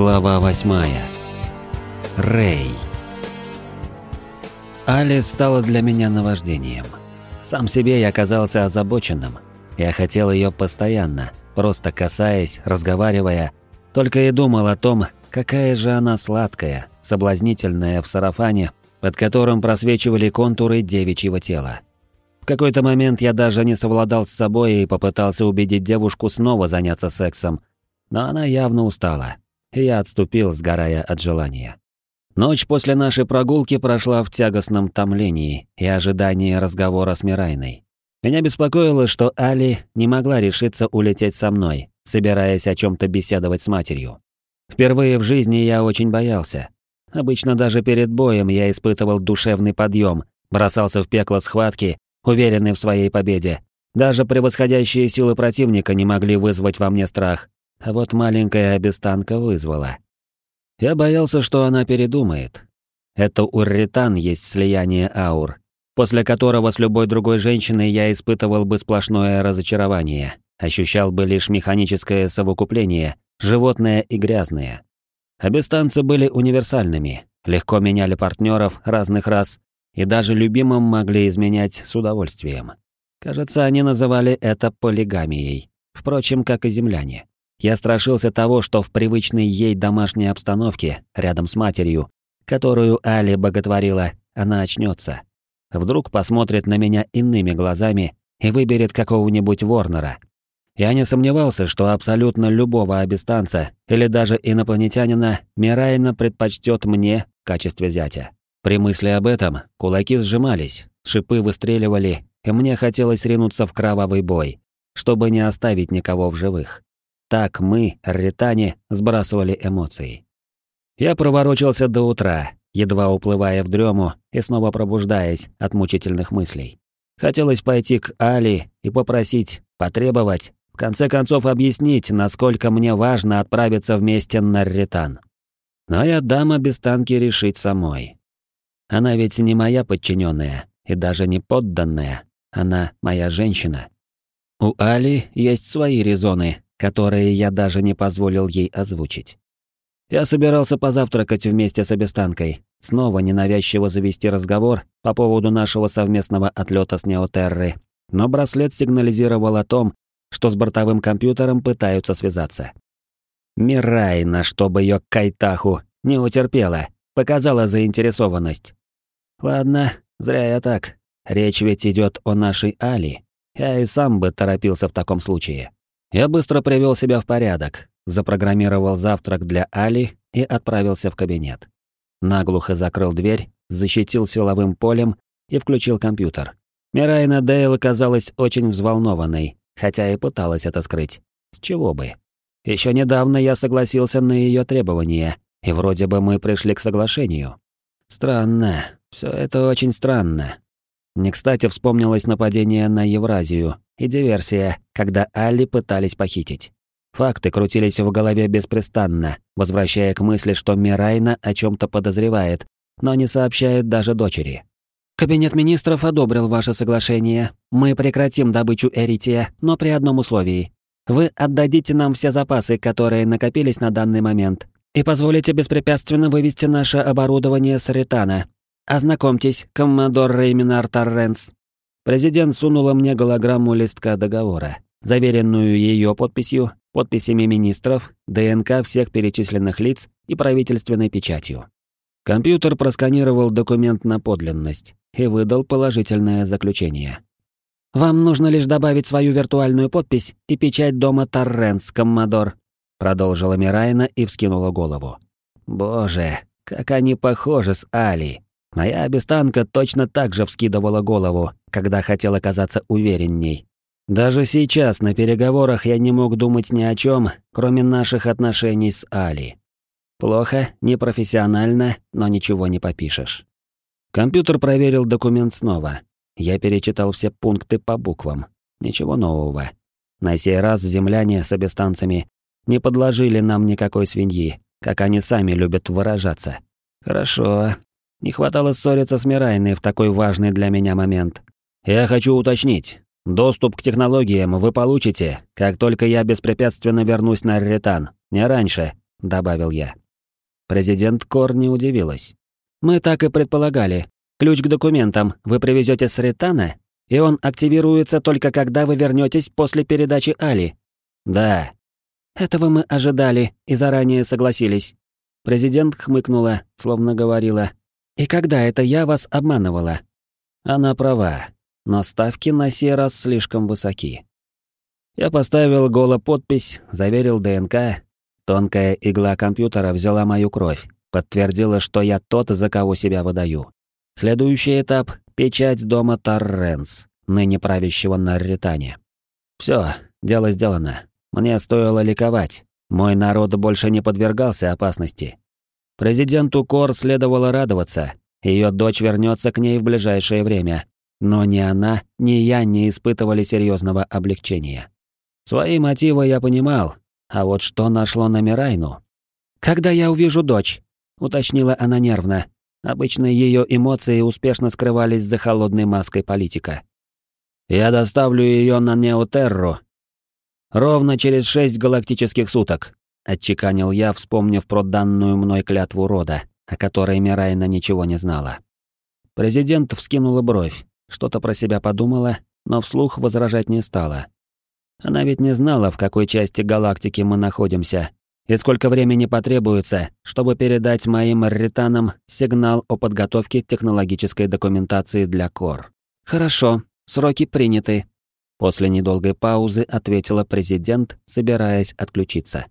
Глава восьмая. Рэй. Али стала для меня наваждением. Сам себе я казался озабоченным. Я хотел ее постоянно, просто касаясь, разговаривая, только и думал о том, какая же она сладкая, соблазнительная в сарафане, под которым просвечивали контуры девичьего тела. В какой-то момент я даже не совладал с собой и попытался убедить девушку снова заняться сексом, но она явно устала я отступил, сгорая от желания. Ночь после нашей прогулки прошла в тягостном томлении и ожидании разговора с Мирайной. Меня беспокоило, что Али не могла решиться улететь со мной, собираясь о чем то беседовать с матерью. Впервые в жизни я очень боялся. Обычно даже перед боем я испытывал душевный подъем, бросался в пекло схватки, уверенный в своей победе. Даже превосходящие силы противника не могли вызвать во мне страх, а вот маленькая обестанка вызвала. Я боялся, что она передумает. Это урритан есть слияние аур, после которого с любой другой женщиной я испытывал бы сплошное разочарование, ощущал бы лишь механическое совокупление, животное и грязное. Обестанцы были универсальными, легко меняли партнеров разных рас и даже любимым могли изменять с удовольствием. Кажется, они называли это полигамией, впрочем, как и земляне. Я страшился того, что в привычной ей домашней обстановке, рядом с матерью, которую Али боготворила, она очнется. Вдруг посмотрит на меня иными глазами и выберет какого-нибудь Ворнера. Я не сомневался, что абсолютно любого абистанца или даже инопланетянина Мирайна предпочтет мне в качестве зятя. При мысли об этом кулаки сжимались, шипы выстреливали, и мне хотелось ринуться в кровавый бой, чтобы не оставить никого в живых. Так мы, ритане, сбрасывали эмоции. Я проворочился до утра, едва уплывая в дрему и снова пробуждаясь от мучительных мыслей. Хотелось пойти к Али и попросить, потребовать, в конце концов объяснить, насколько мне важно отправиться вместе на Ритан. Но я дам обестанке решить самой. Она ведь не моя подчиненная и даже не подданная, она моя женщина. У Али есть свои резоны, которые я даже не позволил ей озвучить. Я собирался позавтракать вместе с обестанкой, снова ненавязчиво завести разговор по поводу нашего совместного отлета с Неотерры, но браслет сигнализировал о том, что с бортовым компьютером пытаются связаться. Мирайна, чтобы ее кайтаху, не утерпела, показала заинтересованность. Ладно, зря я так. Речь ведь идет о нашей Али. Я и сам бы торопился в таком случае. Я быстро привел себя в порядок, запрограммировал завтрак для Али и отправился в кабинет. Наглухо закрыл дверь, защитил силовым полем и включил компьютер. Мирайна Дейл казалась очень взволнованной, хотя и пыталась это скрыть. С чего бы? Еще недавно я согласился на ее требования, и вроде бы мы пришли к соглашению. Странно, все это очень странно. Не кстати вспомнилось нападение на Евразию и диверсия, когда Алли пытались похитить. Факты крутились в голове беспрестанно, возвращая к мысли, что Мирайна о чем то подозревает, но не сообщает даже дочери. «Кабинет министров одобрил ваше соглашение. Мы прекратим добычу эрития, но при одном условии. Вы отдадите нам все запасы, которые накопились на данный момент, и позволите беспрепятственно вывести наше оборудование с Ритана, «Ознакомьтесь, коммодор Рейминар Торренс». Президент сунула мне голограмму листка договора, заверенную ее подписью, подписями министров, ДНК всех перечисленных лиц и правительственной печатью. Компьютер просканировал документ на подлинность и выдал положительное заключение. «Вам нужно лишь добавить свою виртуальную подпись и печать дома Торренс, коммодор», продолжила Мирайна и вскинула голову. «Боже, как они похожи с Али!» Моя обестанка точно так же вскидывала голову, когда хотел оказаться уверенней. Даже сейчас на переговорах я не мог думать ни о чем, кроме наших отношений с Али. Плохо, непрофессионально, но ничего не попишешь. Компьютер проверил документ снова. Я перечитал все пункты по буквам. Ничего нового. На сей раз земляне с обестанцами не подложили нам никакой свиньи, как они сами любят выражаться. Хорошо, не хватало ссориться с Мирайной в такой важный для меня момент. Я хочу уточнить. Доступ к технологиям вы получите, как только я беспрепятственно вернусь на Ретан. Не раньше. добавил я. Президент Кор не удивилась. Мы так и предполагали. Ключ к документам вы привезете с Ритана, и он активируется только когда вы вернетесь после передачи Али. Да. Этого мы ожидали и заранее согласились. Президент хмыкнула, словно говорила: "И когда это я вас обманывала?" Она права, но ставки на сей раз слишком высоки. Я поставил голо подпись, заверил ДНК. Тонкая игла компьютера взяла мою кровь, подтвердила, что я тот, за кого себя выдаю. Следующий этап — печать дома Торренс, ныне правящего на Ритане. Все, дело сделано. Мне стоило ликовать. Мой народ больше не подвергался опасности. Президенту Кор следовало радоваться. Ее дочь вернется к ней в ближайшее время. Но ни она, ни я не испытывали серьезного облегчения. Свои мотивы я понимал, а вот что нашло на Мирайну? «Когда я увижу дочь?» — уточнила она нервно. Обычно ее эмоции успешно скрывались за холодной маской политика. «Я доставлю ее на Неотерру. Ровно через шесть галактических суток», — отчеканил я, вспомнив про данную мной клятву рода, о которой Мирайна ничего не знала. Президент вскинула бровь, что-то про себя подумала, но вслух возражать не стала. Она ведь не знала, в какой части галактики мы находимся, и сколько времени потребуется, чтобы передать моим арританам сигнал о подготовке технологической документации для КОР. «Хорошо, сроки приняты», — после недолгой паузы ответила президент, собираясь отключиться.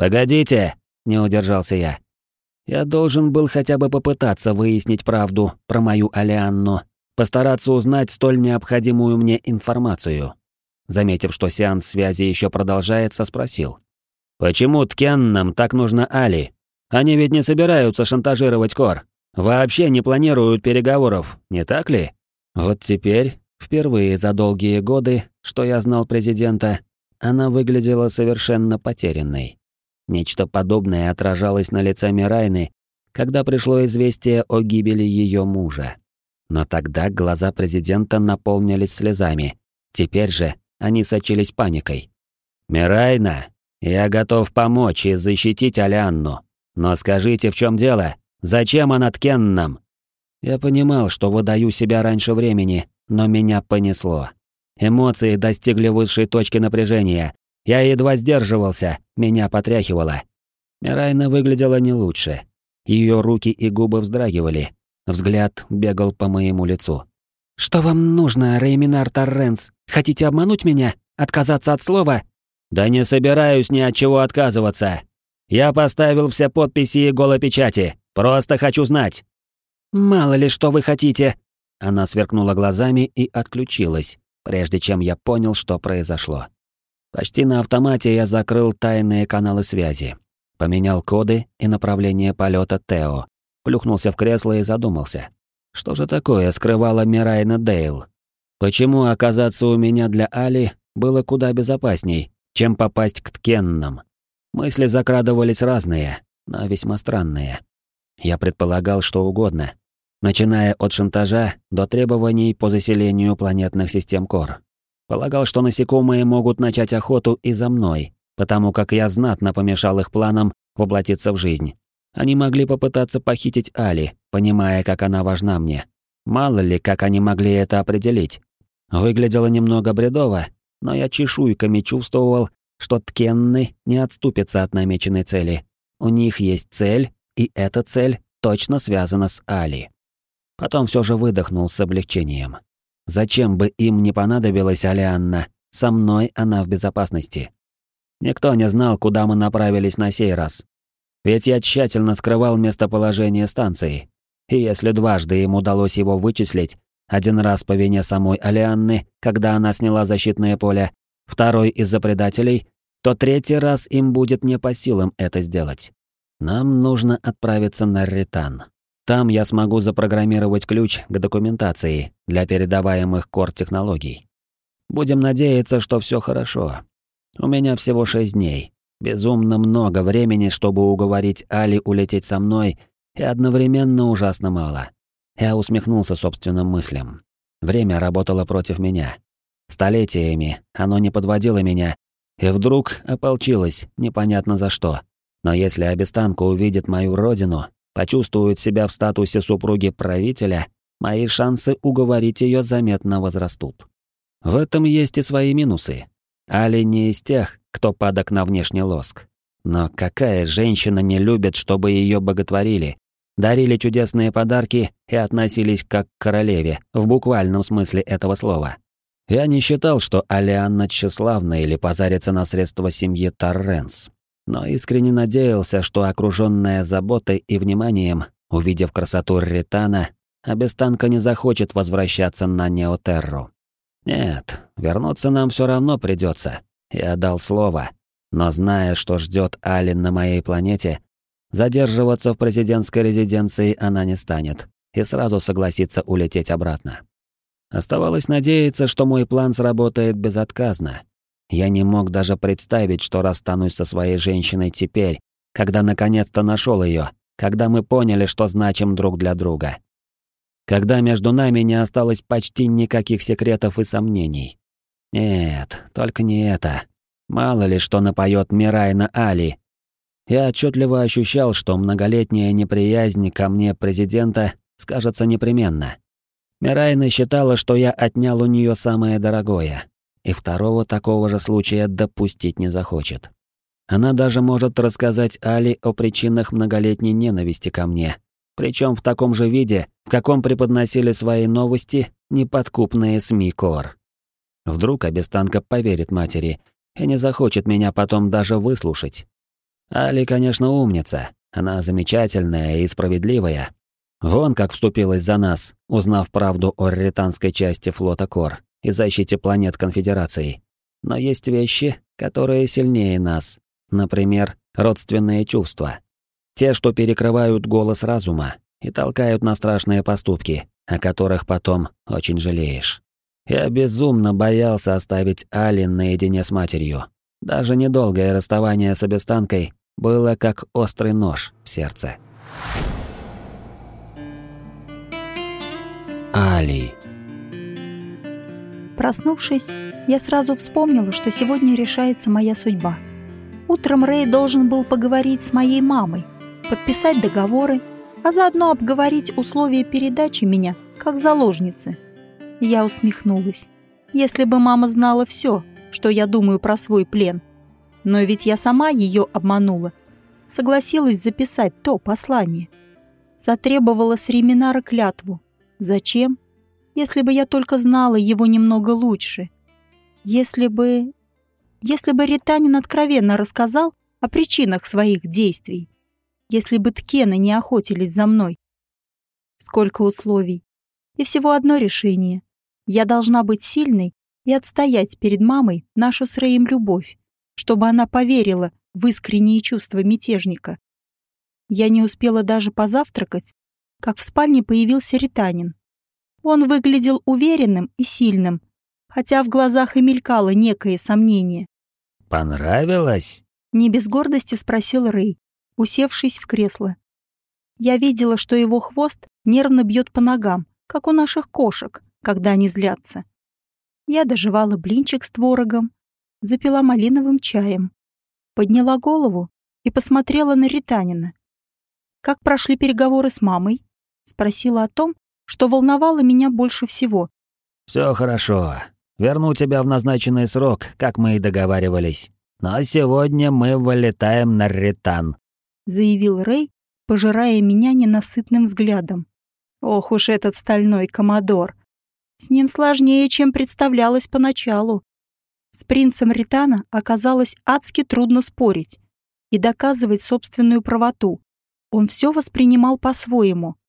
«Погодите!» — не удержался я. Я должен был хотя бы попытаться выяснить правду про мою Алианну, постараться узнать столь необходимую мне информацию. Заметив, что сеанс связи еще продолжается, спросил. «Почему Ткеннам так нужно Али? Они ведь не собираются шантажировать Кор. Вообще не планируют переговоров, не так ли?» Вот теперь, впервые за долгие годы, что я знал президента, она выглядела совершенно потерянной. Нечто подобное отражалось на лице Мирайны, когда пришло известие о гибели ее мужа. Но тогда глаза президента наполнились слезами. Теперь же они сочились паникой. «Мирайна, я готов помочь и защитить Алианну. Но скажите, в чем дело? Зачем она Ткеннам?» Я понимал, что выдаю себя раньше времени, но меня понесло. Эмоции достигли высшей точки напряжения. Я едва сдерживался, меня потряхивало. Мирайна выглядела не лучше. Ее руки и губы вздрагивали. Взгляд бегал по моему лицу. «Что вам нужно, Рейминар Торренс? Хотите обмануть меня? Отказаться от слова?» «Да не собираюсь ни от чего отказываться. Я поставил все подписи и голопечати. Просто хочу знать». «Мало ли, что вы хотите». Она сверкнула глазами и отключилась, прежде чем я понял, что произошло. Почти на автомате я закрыл тайные каналы связи, поменял коды и направление полета Тео, плюхнулся в кресло и задумался. Что же такое скрывала Мирайна Дейл? Почему оказаться у меня для Али было куда безопасней, чем попасть к Ткеннам? Мысли закрадывались разные, но весьма странные. Я предполагал что угодно, начиная от шантажа до требований по заселению планетных систем Кор. Полагал, что насекомые могут начать охоту и за мной, потому как я знатно помешал их планам воплотиться в жизнь. Они могли попытаться похитить Али, понимая, как она важна мне. Мало ли, как они могли это определить. Выглядело немного бредово, но я чешуйками чувствовал, что Ткенны не отступятся от намеченной цели. У них есть цель, и эта цель точно связана с Али. Потом все же выдохнул с облегчением. Зачем бы им не понадобилась Алианна? Со мной она в безопасности. Никто не знал, куда мы направились на сей раз. Ведь я тщательно скрывал местоположение станции. И если дважды им удалось его вычислить, один раз по вине самой Алианны, когда она сняла защитное поле, второй из-за предателей, то третий раз им будет не по силам это сделать. Нам нужно отправиться на Ритан. Там я смогу запрограммировать ключ к документации для передаваемых кор-технологий. Будем надеяться, что все хорошо. У меня всего шесть дней, Безумно много времени, чтобы уговорить Али улететь со мной, и одновременно ужасно мало. Я усмехнулся собственным мыслям. Время работало против меня. Столетиями оно не подводило меня, и вдруг ополчилось, непонятно за что. Но если обестанка увидит мою родину, почувствует себя в статусе супруги правителя, мои шансы уговорить ее заметно возрастут. В этом есть и свои минусы. Али не из тех, кто падок на внешний лоск. Но какая женщина не любит, чтобы ее боготворили, дарили чудесные подарки и относились как к королеве, в буквальном смысле этого слова? Я не считал, что Алианна тщеславна или позарится на средства семьи Торренс, но искренне надеялся, что окруженная заботой и вниманием, увидев красоту Ритана, Абестанка не захочет возвращаться на Неотерру. Нет, вернуться нам все равно придется. Я дал слово. Но зная, что ждет Алин на моей планете, задерживаться в президентской резиденции она не станет и сразу согласится улететь обратно. Оставалось надеяться, что мой план сработает безотказно. Я не мог даже представить, что расстанусь со своей женщиной теперь, когда наконец-то нашел ее, когда мы поняли, что значим друг для друга. Когда между нами не осталось почти никаких секретов и сомнений. Нет, только не это. Мало ли что напоет Мирайна Али. Я отчетливо ощущал, что многолетняя неприязнь ко мне президента скажется непременно. Мирайна считала, что я отнял у нее самое дорогое, и второго такого же случая допустить не захочет. Она даже может рассказать Али о причинах многолетней ненависти ко мне, причем в таком же виде, в каком преподносили свои новости неподкупные СМИ Кор. Вдруг обестанка поверит матери и не захочет меня потом даже выслушать. Али, конечно, умница, она замечательная и справедливая, Вон как вступилась за нас, узнав правду о ританской части флота Кор и защите планет Конфедерации. Но есть вещи, которые сильнее нас. Например, родственные чувства. Те, что перекрывают голос разума и толкают на страшные поступки, о которых потом очень жалеешь. Я безумно боялся оставить Алин наедине с матерью. Даже недолгое расставание с обестанкой было как острый нож в сердце. Али. Проснувшись, я сразу вспомнила, что сегодня решается моя судьба. Утром Рэй должен был поговорить с моей мамой, подписать договоры, а заодно обговорить условия передачи меня как заложницы. Я усмехнулась. Если бы мама знала все, что я думаю про свой плен. Но ведь я сама ее обманула. Согласилась записать то послание. Затребовала с Реминара клятву, Зачем? Если бы я только знала его немного лучше. Если бы... Если бы Ританин откровенно рассказал о причинах своих действий. Если бы Ткены не охотились за мной. Сколько условий. И всего одно решение. Я должна быть сильной и отстоять перед мамой нашу с Рэем любовь, чтобы она поверила в искренние чувства мятежника. Я не успела даже позавтракать, как в спальне появился Ританин. Он выглядел уверенным и сильным, хотя в глазах и мелькало некое сомнение. «Понравилось?» — не без гордости спросил Рэй, усевшись в кресло. Я видела, что его хвост нервно бьет по ногам, как у наших кошек, когда они злятся. Я доживала блинчик с творогом, запила малиновым чаем, подняла голову и посмотрела на Ританина. «Как прошли переговоры с мамой?» Спросила о том, что волновало меня больше всего. Все хорошо. Верну тебя в назначенный срок, как мы и договаривались. Но сегодня мы вылетаем на Ритан», — заявил Рэй, пожирая меня ненасытным взглядом. Ох уж этот стальной комодор. С ним сложнее, чем представлялось поначалу. С принцем Ритана оказалось адски трудно спорить и доказывать собственную правоту. Он все воспринимал по-своему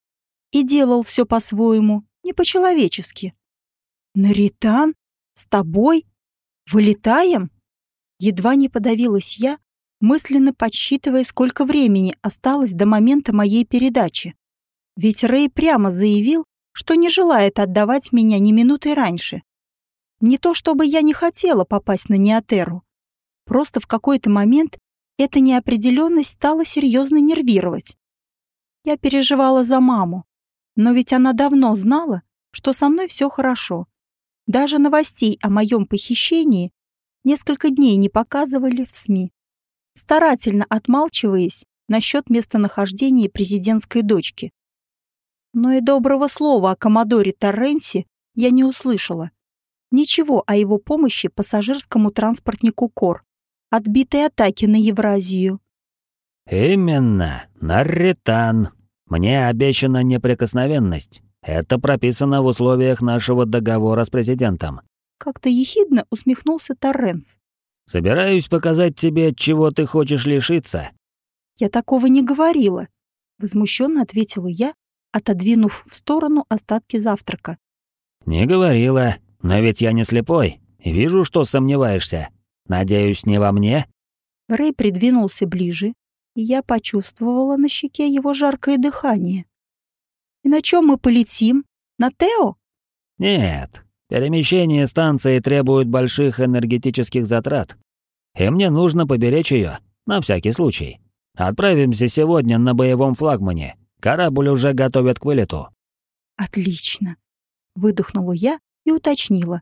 и делал все по-своему, не по-человечески. «Наритан? С тобой? Вылетаем?» Едва не подавилась я, мысленно подсчитывая, сколько времени осталось до момента моей передачи. Ведь Рэй прямо заявил, что не желает отдавать меня ни минуты раньше. Не то чтобы я не хотела попасть на Неотеру. Просто в какой-то момент эта неопределенность стала серьезно нервировать. Я переживала за маму, но ведь она давно знала, что со мной все хорошо. Даже новостей о моем похищении несколько дней не показывали в СМИ. старательно отмалчиваясь насчет местонахождения президентской дочки. Но и доброго слова о коммодоре Торренсе я не услышала. Ничего о его помощи пассажирскому транспортнику КОР, отбитой атаки на Евразию. «Именно, Нарритан. Мне обещана неприкосновенность. Это прописано в условиях нашего договора с президентом». Как-то ехидно усмехнулся Торренс. «Собираюсь показать тебе, чего ты хочешь лишиться». «Я такого не говорила», — возмущенно ответила я, отодвинув в сторону остатки завтрака. «Не говорила, но ведь я не слепой. Вижу, что сомневаешься. Надеюсь, не во мне?» Рэй придвинулся ближе, и я почувствовала на щеке его жаркое дыхание. «И на чем мы полетим? На Тео?» «Нет. Перемещение станции требует больших энергетических затрат. И мне нужно поберечь ее, на всякий случай. Отправимся сегодня на боевом флагмане. Корабль уже готовят к вылету». «Отлично», — выдохнула я и уточнила.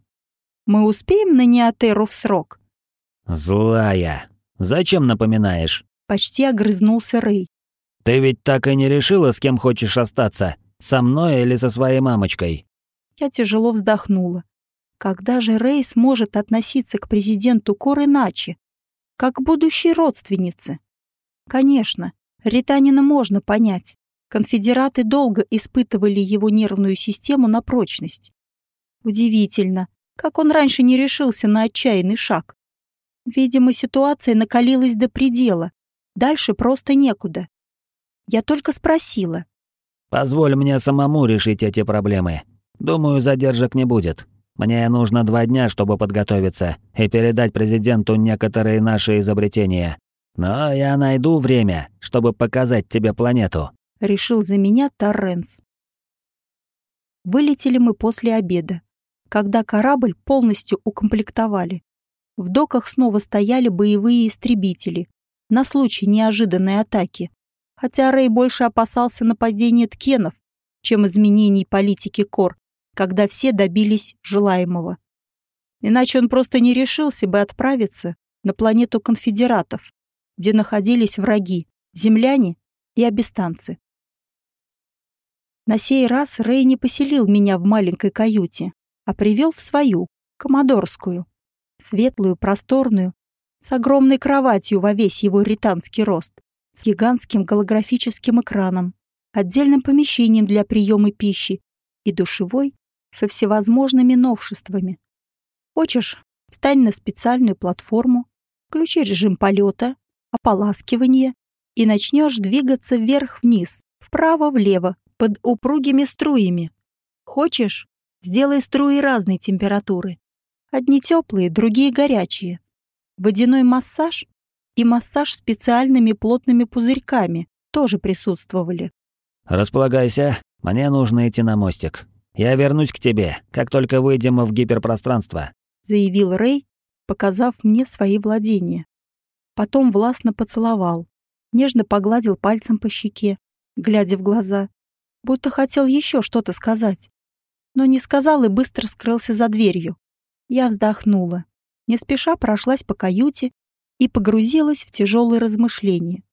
«Мы успеем на Неотеру в срок?» «Злая. Зачем напоминаешь?» Почти огрызнулся Рэй. «Ты ведь так и не решила, с кем хочешь остаться? Со мной или со своей мамочкой?» Я тяжело вздохнула. Когда же Рэй сможет относиться к президенту Кор иначе? Как к будущей родственнице? Конечно, Ританина можно понять. Конфедераты долго испытывали его нервную систему на прочность. Удивительно, как он раньше не решился на отчаянный шаг. Видимо, ситуация накалилась до предела. Дальше просто некуда. Я только спросила. «Позволь мне самому решить эти проблемы. Думаю, задержек не будет. Мне нужно два дня, чтобы подготовиться и передать президенту некоторые наши изобретения. Но я найду время, чтобы показать тебе планету», — решил за меня Торренс. Вылетели мы после обеда когда корабль полностью укомплектовали. В доках снова стояли боевые истребители на случай неожиданной атаки, хотя Рэй больше опасался нападения ткенов, чем изменений политики Кор, когда все добились желаемого. Иначе он просто не решился бы отправиться на планету конфедератов, где находились враги, земляне и абистанцы. На сей раз Рэй не поселил меня в маленькой каюте, а привел в свою, комодорскую, светлую, просторную, с огромной кроватью во весь его ританский рост, с гигантским голографическим экраном, отдельным помещением для приема пищи и душевой со всевозможными новшествами. Хочешь, встань на специальную платформу, включи режим полета, ополаскивание и начнешь двигаться вверх-вниз, вправо-влево, под упругими струями. Хочешь, Сделай струи разной температуры. Одни теплые, другие горячие. Водяной массаж и массаж специальными плотными пузырьками тоже присутствовали. «Располагайся, мне нужно идти на мостик. Я вернусь к тебе, как только выйдем в гиперпространство», заявил Рэй, показав мне свои владения. Потом властно поцеловал, нежно погладил пальцем по щеке, глядя в глаза, будто хотел еще что-то сказать но не сказал и быстро скрылся за дверью. Я вздохнула, не спеша прошлась по каюте и погрузилась в тяжелые размышления.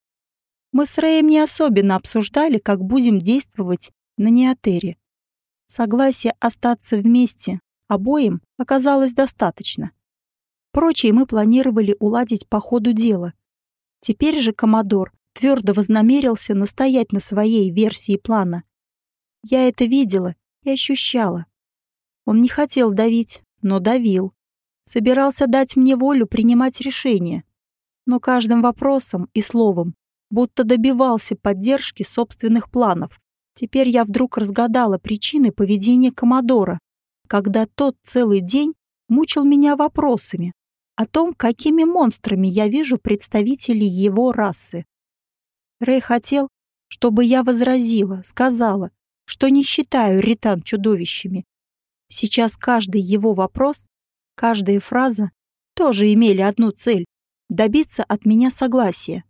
Мы с Рэем не особенно обсуждали, как будем действовать на Неотере. Согласие остаться вместе обоим оказалось достаточно. Прочее мы планировали уладить по ходу дела. Теперь же Комодор твердо вознамерился настоять на своей версии плана. Я это видела и ощущала. Он не хотел давить, но давил. Собирался дать мне волю принимать решения. Но каждым вопросом и словом будто добивался поддержки собственных планов. Теперь я вдруг разгадала причины поведения Комодора, когда тот целый день мучил меня вопросами о том, какими монстрами я вижу представителей его расы. Рэй хотел, чтобы я возразила, сказала, что не считаю ритан чудовищами. Сейчас каждый его вопрос, каждая фраза тоже имели одну цель — добиться от меня согласия.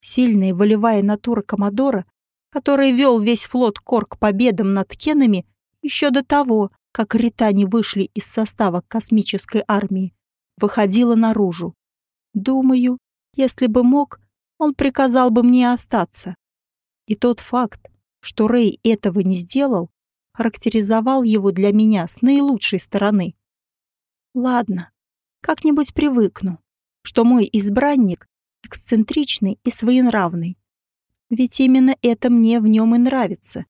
Сильная волевая натура Комодора, который вел весь флот Кор к победам над Кенами еще до того, как ритане вышли из состава космической армии, выходила наружу. Думаю, Если бы мог, он приказал бы мне остаться. И тот факт, что Рэй этого не сделал, характеризовал его для меня с наилучшей стороны. Ладно, как-нибудь привыкну, что мой избранник эксцентричный и своенравный. Ведь именно это мне в нем и нравится.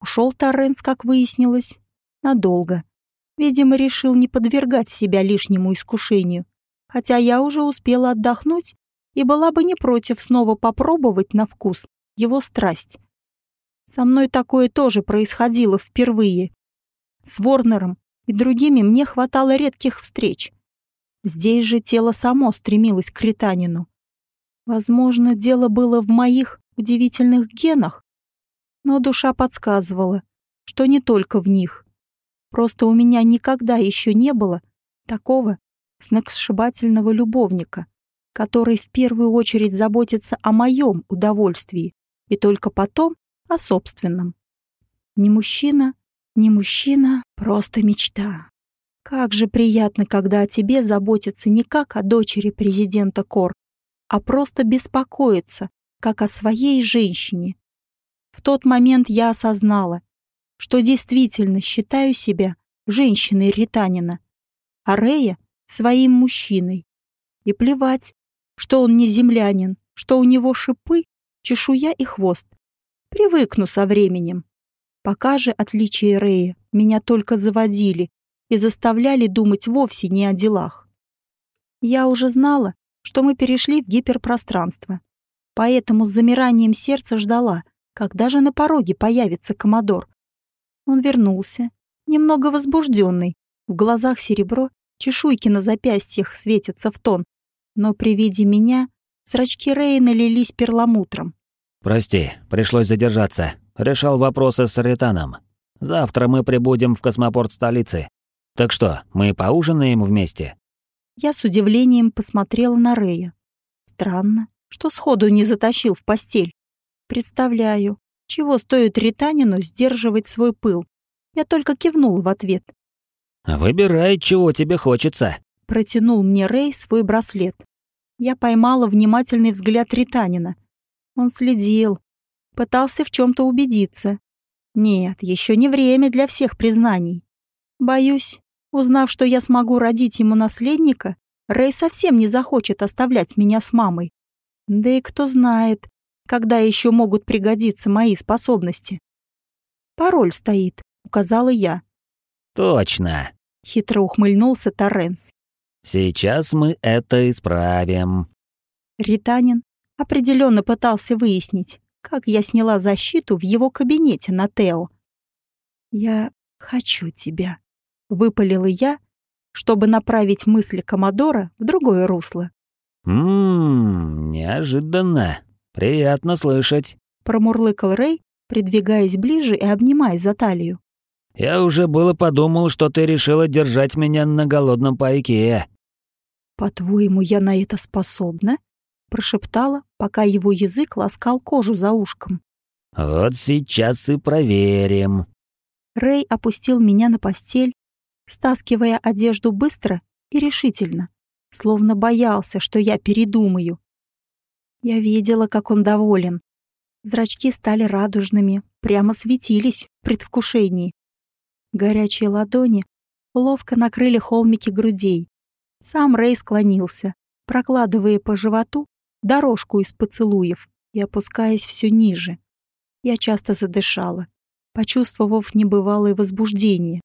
Ушел Торренс, как выяснилось, надолго. Видимо, решил не подвергать себя лишнему искушению, хотя я уже успела отдохнуть и была бы не против снова попробовать на вкус его страсть. Со мной такое тоже происходило впервые. С Ворнером и другими мне хватало редких встреч. Здесь же тело само стремилось к Ританину. Возможно, дело было в моих удивительных генах, но душа подсказывала, что не только в них. Просто у меня никогда еще не было такого сногсшибательного любовника, который в первую очередь заботится о моем удовольствии и только потом о собственном. Не мужчина, не мужчина, просто мечта. Как же приятно, когда о тебе заботятся не как о дочери президента Кор, а просто беспокоятся, как о своей женщине. В тот момент я осознала, что действительно считаю себя женщиной Ританина, а Рея — своим мужчиной. И плевать, что он не землянин, что у него шипы, чешуя и хвост. Привыкну со временем. Пока же отличия Рэя меня только заводили и заставляли думать вовсе не о делах. Я уже знала, что мы перешли в гиперпространство, поэтому с замиранием сердца ждала, когда же на пороге появится Комодор. Он вернулся, немного возбужденный, в глазах серебро, чешуйки на запястьях светятся в тон, но при виде меня зрачки Рэя налились перламутром. «Прости, пришлось задержаться. Решал вопросы с Ританом. Завтра мы прибудем в космопорт столицы. Так что, мы поужинаем вместе?» Я с удивлением посмотрела на Рэя. Странно, что сходу не затащил в постель. Представляю, чего стоит Ританину сдерживать свой пыл. Я только кивнула в ответ. «Выбирай, чего тебе хочется», — протянул мне Рэй свой браслет. Я поймала внимательный взгляд Ританина, он следил, пытался в чем-то убедиться. Нет, еще не время для всех признаний. Боюсь, узнав, что я смогу родить ему наследника, Рэй совсем не захочет оставлять меня с мамой. Да и кто знает, когда еще могут пригодиться мои способности. «Пароль стоит», — указала я. «Точно», — хитро ухмыльнулся Торренс. «Сейчас мы это исправим». Ританин определенно пытался выяснить, как я сняла защиту в его кабинете на Тео. «Я хочу тебя», — выпалила я, чтобы направить мысли Комодора в другое русло. «Ммм, неожиданно. Приятно слышать», — промурлыкал Рэй, придвигаясь ближе и обнимая за талию. «Я уже было подумал, что ты решила держать меня на голодном пайке». «По-твоему, я на это способна?» Прошептала, пока его язык ласкал кожу за ушком. «Вот сейчас и проверим». Рэй опустил меня на постель, стаскивая одежду быстро и решительно, словно боялся, что я передумаю. Я видела, как он доволен. Зрачки стали радужными, прямо светились в предвкушении. Горячие ладони ловко накрыли холмики грудей. Сам Рэй склонился, прокладывая по животу дорожку из поцелуев и опускаясь все ниже. Я часто задышала, почувствовав небывалое возбуждение.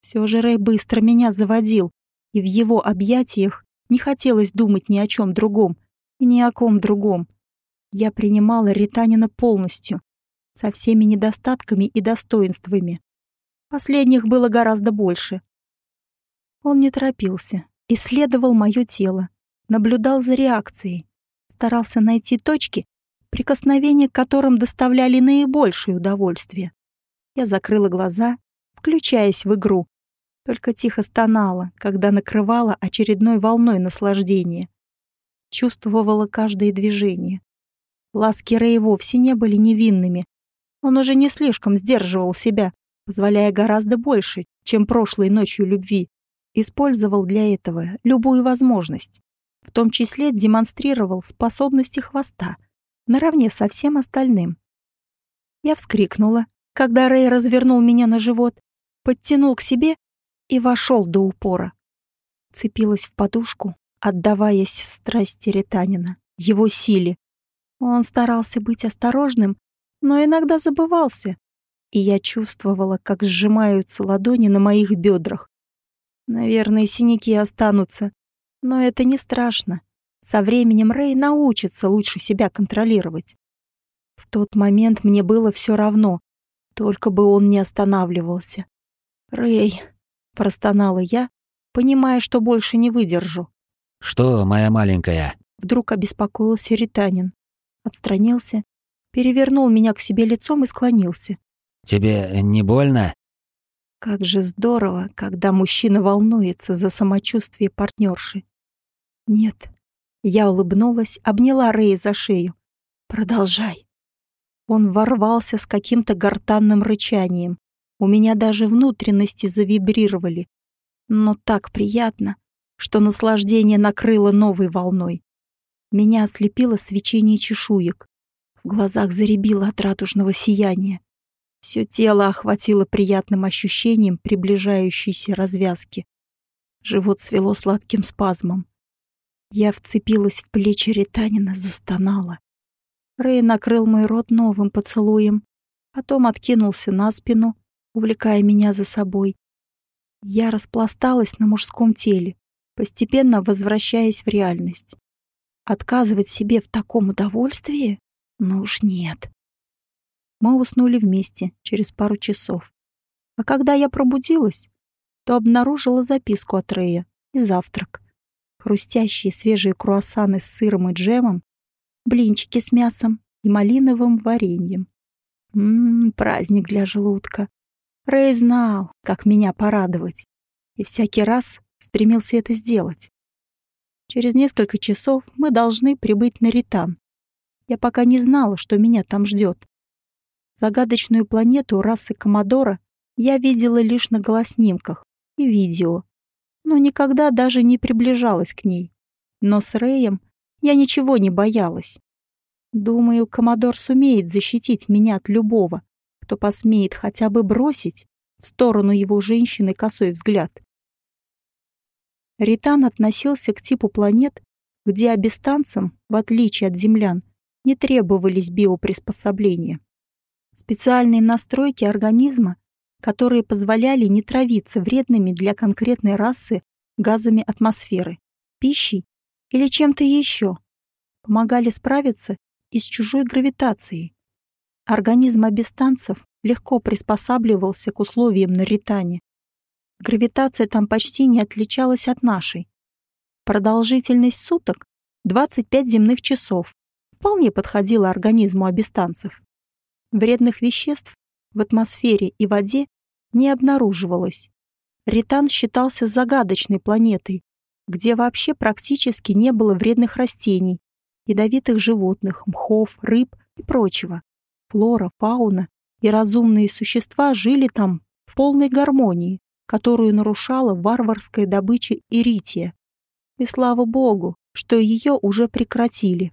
Все же Рэй быстро меня заводил, и в его объятиях не хотелось думать ни о чем другом и ни о ком другом. Я принимала Ританина полностью, со всеми недостатками и достоинствами. Последних было гораздо больше. Он не торопился, исследовал мое тело, наблюдал за реакцией, старался найти точки, прикосновения к которым доставляли наибольшее удовольствие. Я закрыла глаза, включаясь в игру, только тихо стонала, когда накрывала очередной волной наслаждения. Чувствовала каждое движение. Ласки Рэя вовсе не были невинными. Он уже не слишком сдерживал себя, позволяя гораздо больше, чем прошлой ночью любви. Использовал для этого любую возможность. В том числе демонстрировал способности хвоста, наравне со всем остальным. Я вскрикнула, когда Рэй развернул меня на живот, подтянул к себе и вошел до упора. Цепилась в подушку, отдаваясь страсти Ретанина, его силе. Он старался быть осторожным, но иногда забывался, и я чувствовала, как сжимаются ладони на моих бедрах. Наверное, синяки останутся, но это не страшно. Со временем Рэй научится лучше себя контролировать. В тот момент мне было все равно, только бы он не останавливался. «Рэй», — простонала я, понимая, что больше не выдержу. «Что, моя маленькая?» Вдруг обеспокоился Ританин. Отстранился, перевернул меня к себе лицом и склонился. «Тебе не больно?» Как же здорово, когда мужчина волнуется за самочувствие партнерши. Нет. Я улыбнулась, обняла Рэя за шею. «Продолжай». Он ворвался с каким-то гортанным рычанием. У меня даже внутренности завибрировали. Но так приятно, что наслаждение накрыло новой волной. Меня ослепило свечение чешуек. В глазах заребило от радужного сияния. Все тело охватило приятным ощущением приближающейся развязки. Живот свело сладким спазмом. Я вцепилась в плечи Ританина, застонала. Рэй накрыл мой рот новым поцелуем, потом откинулся на спину, увлекая меня за собой. Я распласталась на мужском теле, постепенно возвращаясь в реальность. Отказывать себе в таком удовольствии? Ну уж нет. Мы уснули вместе через пару часов. А когда я пробудилась, то обнаружила записку от Рэя и завтрак. Хрустящие свежие круассаны с сыром и джемом блинчики с мясом и малиновым вареньем. Ммм, праздник для желудка. Рэй знал, как меня порадовать, и всякий раз стремился это сделать. Через несколько часов мы должны прибыть на Ритан. Я пока не знала, что меня там ждет. Загадочную планету расы Комодора я видела лишь на голоснимках и видео, но никогда даже не приближалась к ней. Но с Рэем я ничего не боялась. Думаю, Комодор сумеет защитить меня от любого, кто посмеет хотя бы бросить в сторону его женщины косой взгляд. Ритан относился к типу планет, где абистанцам, в отличие от землян, не требовались биоприспособления. Специальные настройки организма, которые позволяли не травиться вредными для конкретной расы газами атмосферы, пищей или чем-то еще. Помогали справиться и с чужой гравитацией. Организм абистанцев легко приспосабливался к условиям на Ритане. Гравитация там почти не отличалась от нашей. Продолжительность суток — 25 земных часов. Вполне подходила организму абистанцев. Вредных веществ в атмосфере и воде не обнаруживалось. Ритан считался загадочной планетой, где вообще практически не было вредных растений, ядовитых животных, мхов, рыб и прочего. Флора, фауна и разумные существа жили там в полной гармонии, которую нарушала варварская добыча ирития. И слава богу, что ее уже прекратили.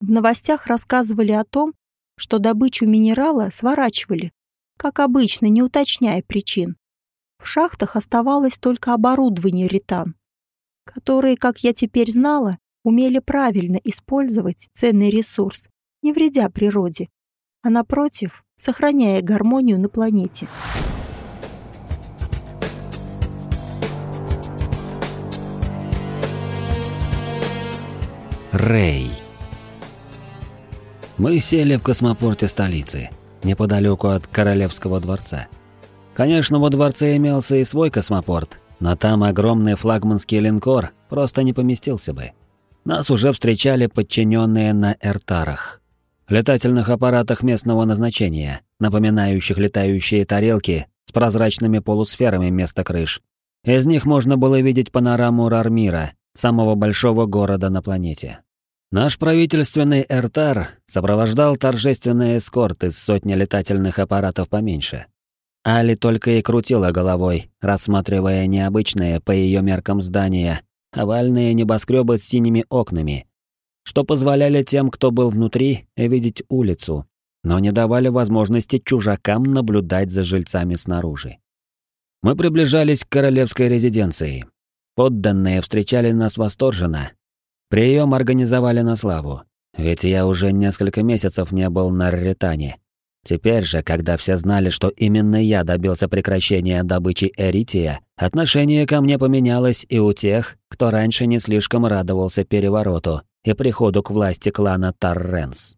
В новостях рассказывали о том, что добычу минерала сворачивали, как обычно, не уточняя причин. В шахтах оставалось только оборудование ритан которые, как я теперь знала, умели правильно использовать ценный ресурс, не вредя природе, а напротив, сохраняя гармонию на планете. Рэй. Мы сели в космопорте столицы, неподалеку от Королевского дворца. Конечно, во дворце имелся и свой космопорт, но там огромный флагманский линкор просто не поместился бы. Нас уже встречали подчиненные на эртарах. Летательных аппаратах местного назначения, напоминающих летающие тарелки с прозрачными полусферами вместо крыш. Из них можно было видеть панораму Рармира, самого большого города на планете. Наш правительственный Эртар сопровождал торжественный эскорт из сотни летательных аппаратов поменьше. Али только и крутила головой, рассматривая необычные по ее меркам здания, овальные небоскребы с синими окнами, что позволяли тем, кто был внутри, видеть улицу, но не давали возможности чужакам наблюдать за жильцами снаружи. Мы приближались к королевской резиденции. Подданные встречали нас восторженно. Прием организовали на славу, ведь я уже несколько месяцев не был на Раритане. Теперь же, когда все знали, что именно я добился прекращения добычи эрития, отношение ко мне поменялось и у тех, кто раньше не слишком радовался перевороту и приходу к власти клана Тарренс.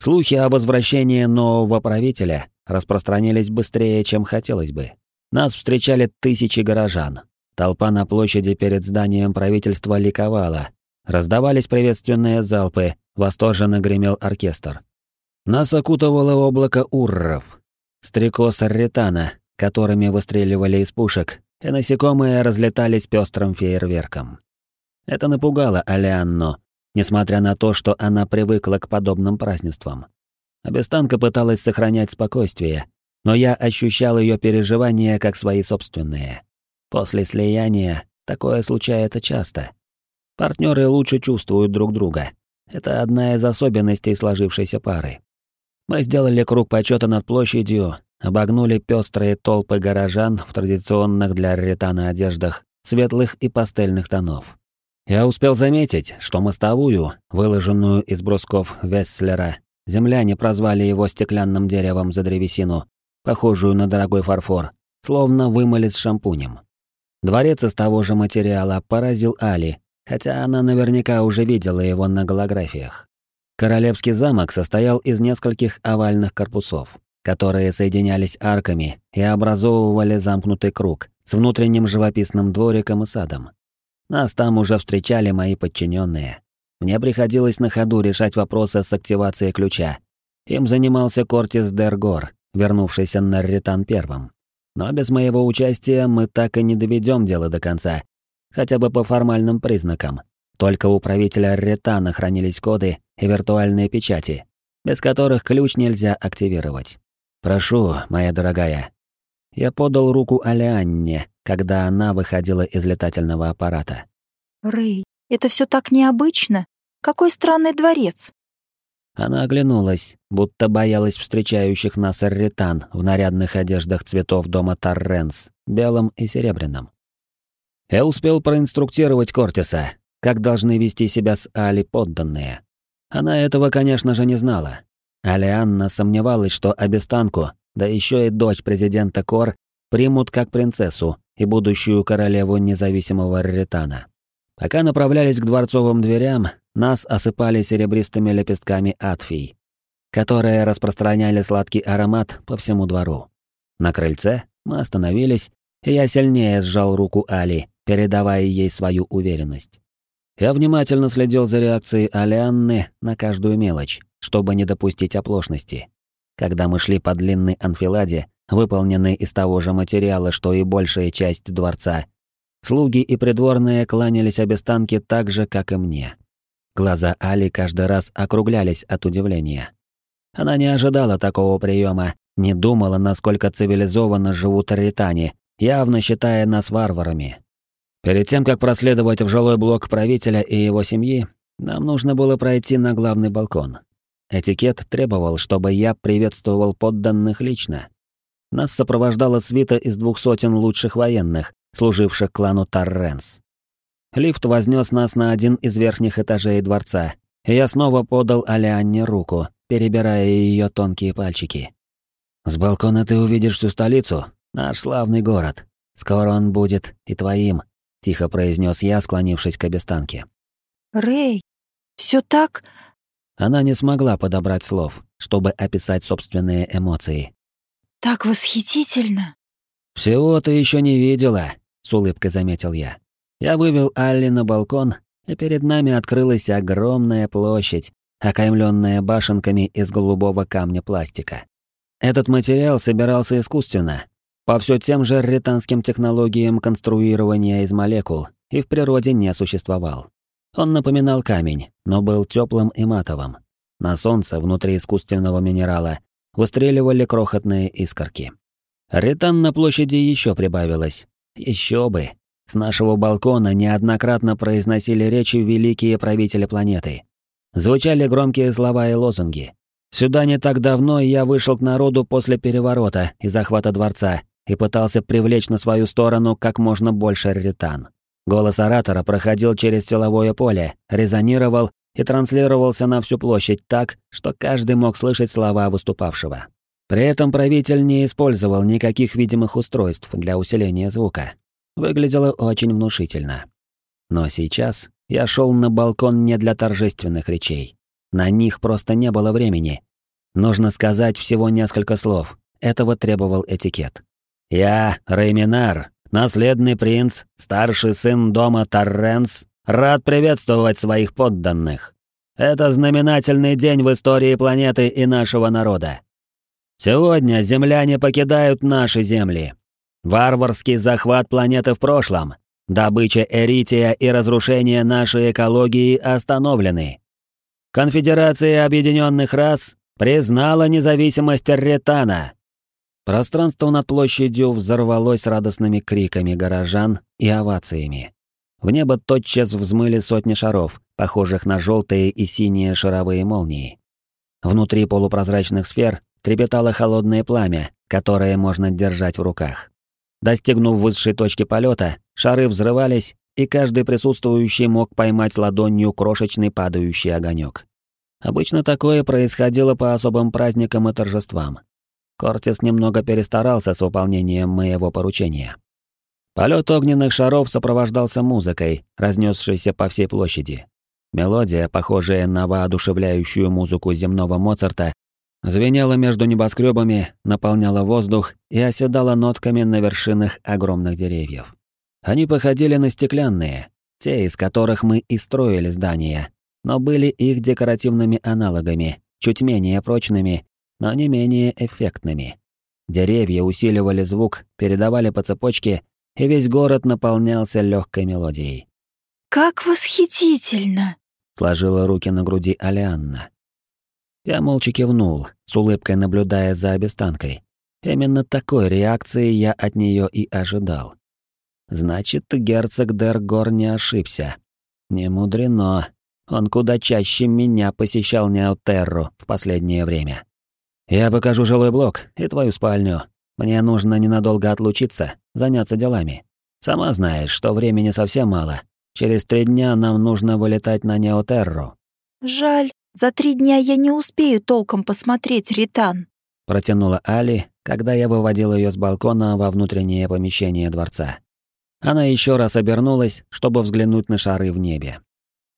Слухи о возвращении нового правителя распространились быстрее, чем хотелось бы. Нас встречали тысячи горожан. Толпа на площади перед зданием правительства ликовала. Раздавались приветственные залпы, восторженно гремел оркестр. Нас окутывало облако урров, стрекоз арретана, которыми выстреливали из пушек, и насекомые разлетались пестрым фейерверком. Это напугало Алианну, несмотря на то, что она привыкла к подобным празднествам. Обестанка пыталась сохранять спокойствие, но я ощущал ее переживания как свои собственные. После слияния такое случается часто. Партнеры лучше чувствуют друг друга. Это одна из особенностей сложившейся пары. Мы сделали круг почета над площадью, обогнули пестрые толпы горожан в традиционных для ретана одеждах светлых и пастельных тонов. Я успел заметить, что мостовую, выложенную из брусков Весслера, земляне прозвали его стеклянным деревом за древесину, похожую на дорогой фарфор, словно вымыли с шампунем. Дворец из того же материала поразил Али, хотя она наверняка уже видела его на голографиях. Королевский замок состоял из нескольких овальных корпусов, которые соединялись арками и образовывали замкнутый круг с внутренним живописным двориком и садом. Нас там уже встречали мои подчиненные. Мне приходилось на ходу решать вопросы с активацией ключа. Им занимался Кортис Дергор, вернувшийся на Ритан первым. Но без моего участия мы так и не доведем дело до конца, хотя бы по формальным признакам, только у правителя Ретана хранились коды и виртуальные печати, без которых ключ нельзя активировать. «Прошу, моя дорогая». Я подал руку Алианне, когда она выходила из летательного аппарата. «Рэй, это все так необычно. Какой странный дворец». Она оглянулась, будто боялась встречающих нас арретан в нарядных одеждах цветов дома Торренс, белом и серебряном. Я успел проинструктировать Кортиса, как должны вести себя с Али подданные. Она этого, конечно же, не знала. Алианна сомневалась, что обестанку, да еще и дочь президента Кор, примут как принцессу и будущую королеву независимого Раритана. Пока направлялись к дворцовым дверям, нас осыпали серебристыми лепестками атфий, которые распространяли сладкий аромат по всему двору. На крыльце мы остановились, и я сильнее сжал руку Али, передавая ей свою уверенность. Я внимательно следил за реакцией Алианны на каждую мелочь, чтобы не допустить оплошности. Когда мы шли по длинной анфиладе, выполненной из того же материала, что и большая часть дворца, слуги и придворные кланялись обестанке так же, как и мне. Глаза Али каждый раз округлялись от удивления. Она не ожидала такого приема, не думала, насколько цивилизованно живут аритане, явно считая нас варварами. Перед тем, как проследовать в жилой блок правителя и его семьи, нам нужно было пройти на главный балкон. Этикет требовал, чтобы я приветствовал подданных лично. Нас сопровождала свита из двух сотен лучших военных, служивших клану Тарренс. Лифт вознес нас на один из верхних этажей дворца, и я снова подал Алианне руку, перебирая ее тонкие пальчики. «С балкона ты увидишь всю столицу, наш славный город. Скоро он будет и твоим, тихо произнес я, склонившись к обестанке. Рэй, все так. Она не смогла подобрать слов, чтобы описать собственные эмоции. Так восхитительно. Всего ты еще не видела, с улыбкой заметил я. Я вывел Алли на балкон, и перед нами открылась огромная площадь, окаймленная башенками из голубого камня пластика. Этот материал собирался искусственно, по все тем же ретанским технологиям конструирования из молекул и в природе не существовал. Он напоминал камень, но был теплым и матовым. На солнце внутри искусственного минерала выстреливали крохотные искорки. Ретан на площади еще прибавилось. Еще бы. С нашего балкона неоднократно произносили речи великие правители планеты. Звучали громкие слова и лозунги. Сюда не так давно я вышел к народу после переворота и захвата дворца и пытался привлечь на свою сторону как можно больше ретан. Голос оратора проходил через силовое поле, резонировал и транслировался на всю площадь так, что каждый мог слышать слова выступавшего. При этом правитель не использовал никаких видимых устройств для усиления звука. Выглядело очень внушительно. Но сейчас я шел на балкон не для торжественных речей. На них просто не было времени. Нужно сказать всего несколько слов. Этого требовал этикет. Я, Рейминар, наследный принц, старший сын дома Торренс, рад приветствовать своих подданных. Это знаменательный день в истории планеты и нашего народа. Сегодня земляне покидают наши земли. Варварский захват планеты в прошлом, добыча эрития и разрушение нашей экологии остановлены. Конфедерация Объединенных Рас признала независимость Ретана. Пространство над площадью взорвалось радостными криками горожан и овациями. В небо тотчас взмыли сотни шаров, похожих на желтые и синие шаровые молнии. Внутри полупрозрачных сфер трепетало холодное пламя, которое можно держать в руках. Достигнув высшей точки полета, шары взрывались, и каждый присутствующий мог поймать ладонью крошечный падающий огонек. Обычно такое происходило по особым праздникам и торжествам. Кортис немного перестарался с выполнением моего поручения. Полет огненных шаров сопровождался музыкой, разнесшейся по всей площади. Мелодия, похожая на воодушевляющую музыку земного Моцарта, звенела между небоскребами, наполняла воздух и оседала нотками на вершинах огромных деревьев. Они походили на стеклянные, те, из которых мы и строили здания, но были их декоративными аналогами, чуть менее прочными, но не менее эффектными. Деревья усиливали звук, передавали по цепочке, и весь город наполнялся легкой мелодией. «Как восхитительно!» — сложила руки на груди Алианна. Я молча кивнул, с улыбкой наблюдая за обестанкой. Именно такой реакции я от нее и ожидал. Значит, герцог Дергор не ошибся. Не мудрено. Он куда чаще меня посещал Неотерру в последнее время. Я покажу жилой блок и твою спальню. Мне нужно ненадолго отлучиться, заняться делами. Сама знаешь, что времени совсем мало. Через три дня нам нужно вылетать на Неотерру. Жаль, за три дня я не успею толком посмотреть Ритан. Протянула Али, когда я выводил ее с балкона во внутреннее помещение дворца. Она еще раз обернулась, чтобы взглянуть на шары в небе.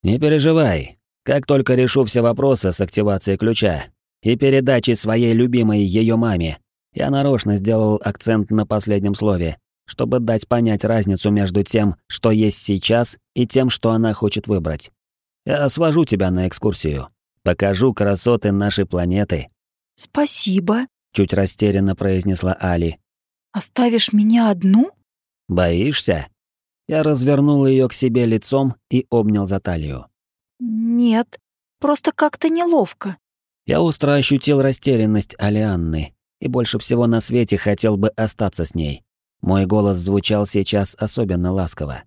«Не переживай. Как только решу все вопросы с активацией ключа и передачей своей любимой ее маме, я нарочно сделал акцент на последнем слове, чтобы дать понять разницу между тем, что есть сейчас, и тем, что она хочет выбрать. Я свожу тебя на экскурсию. Покажу красоты нашей планеты». «Спасибо», — чуть растерянно произнесла Али. «Оставишь меня одну?» «Боишься?» Я развернул ее к себе лицом и обнял за талию. «Нет, просто как-то неловко». Я остро ощутил растерянность Алианны и больше всего на свете хотел бы остаться с ней. Мой голос звучал сейчас особенно ласково.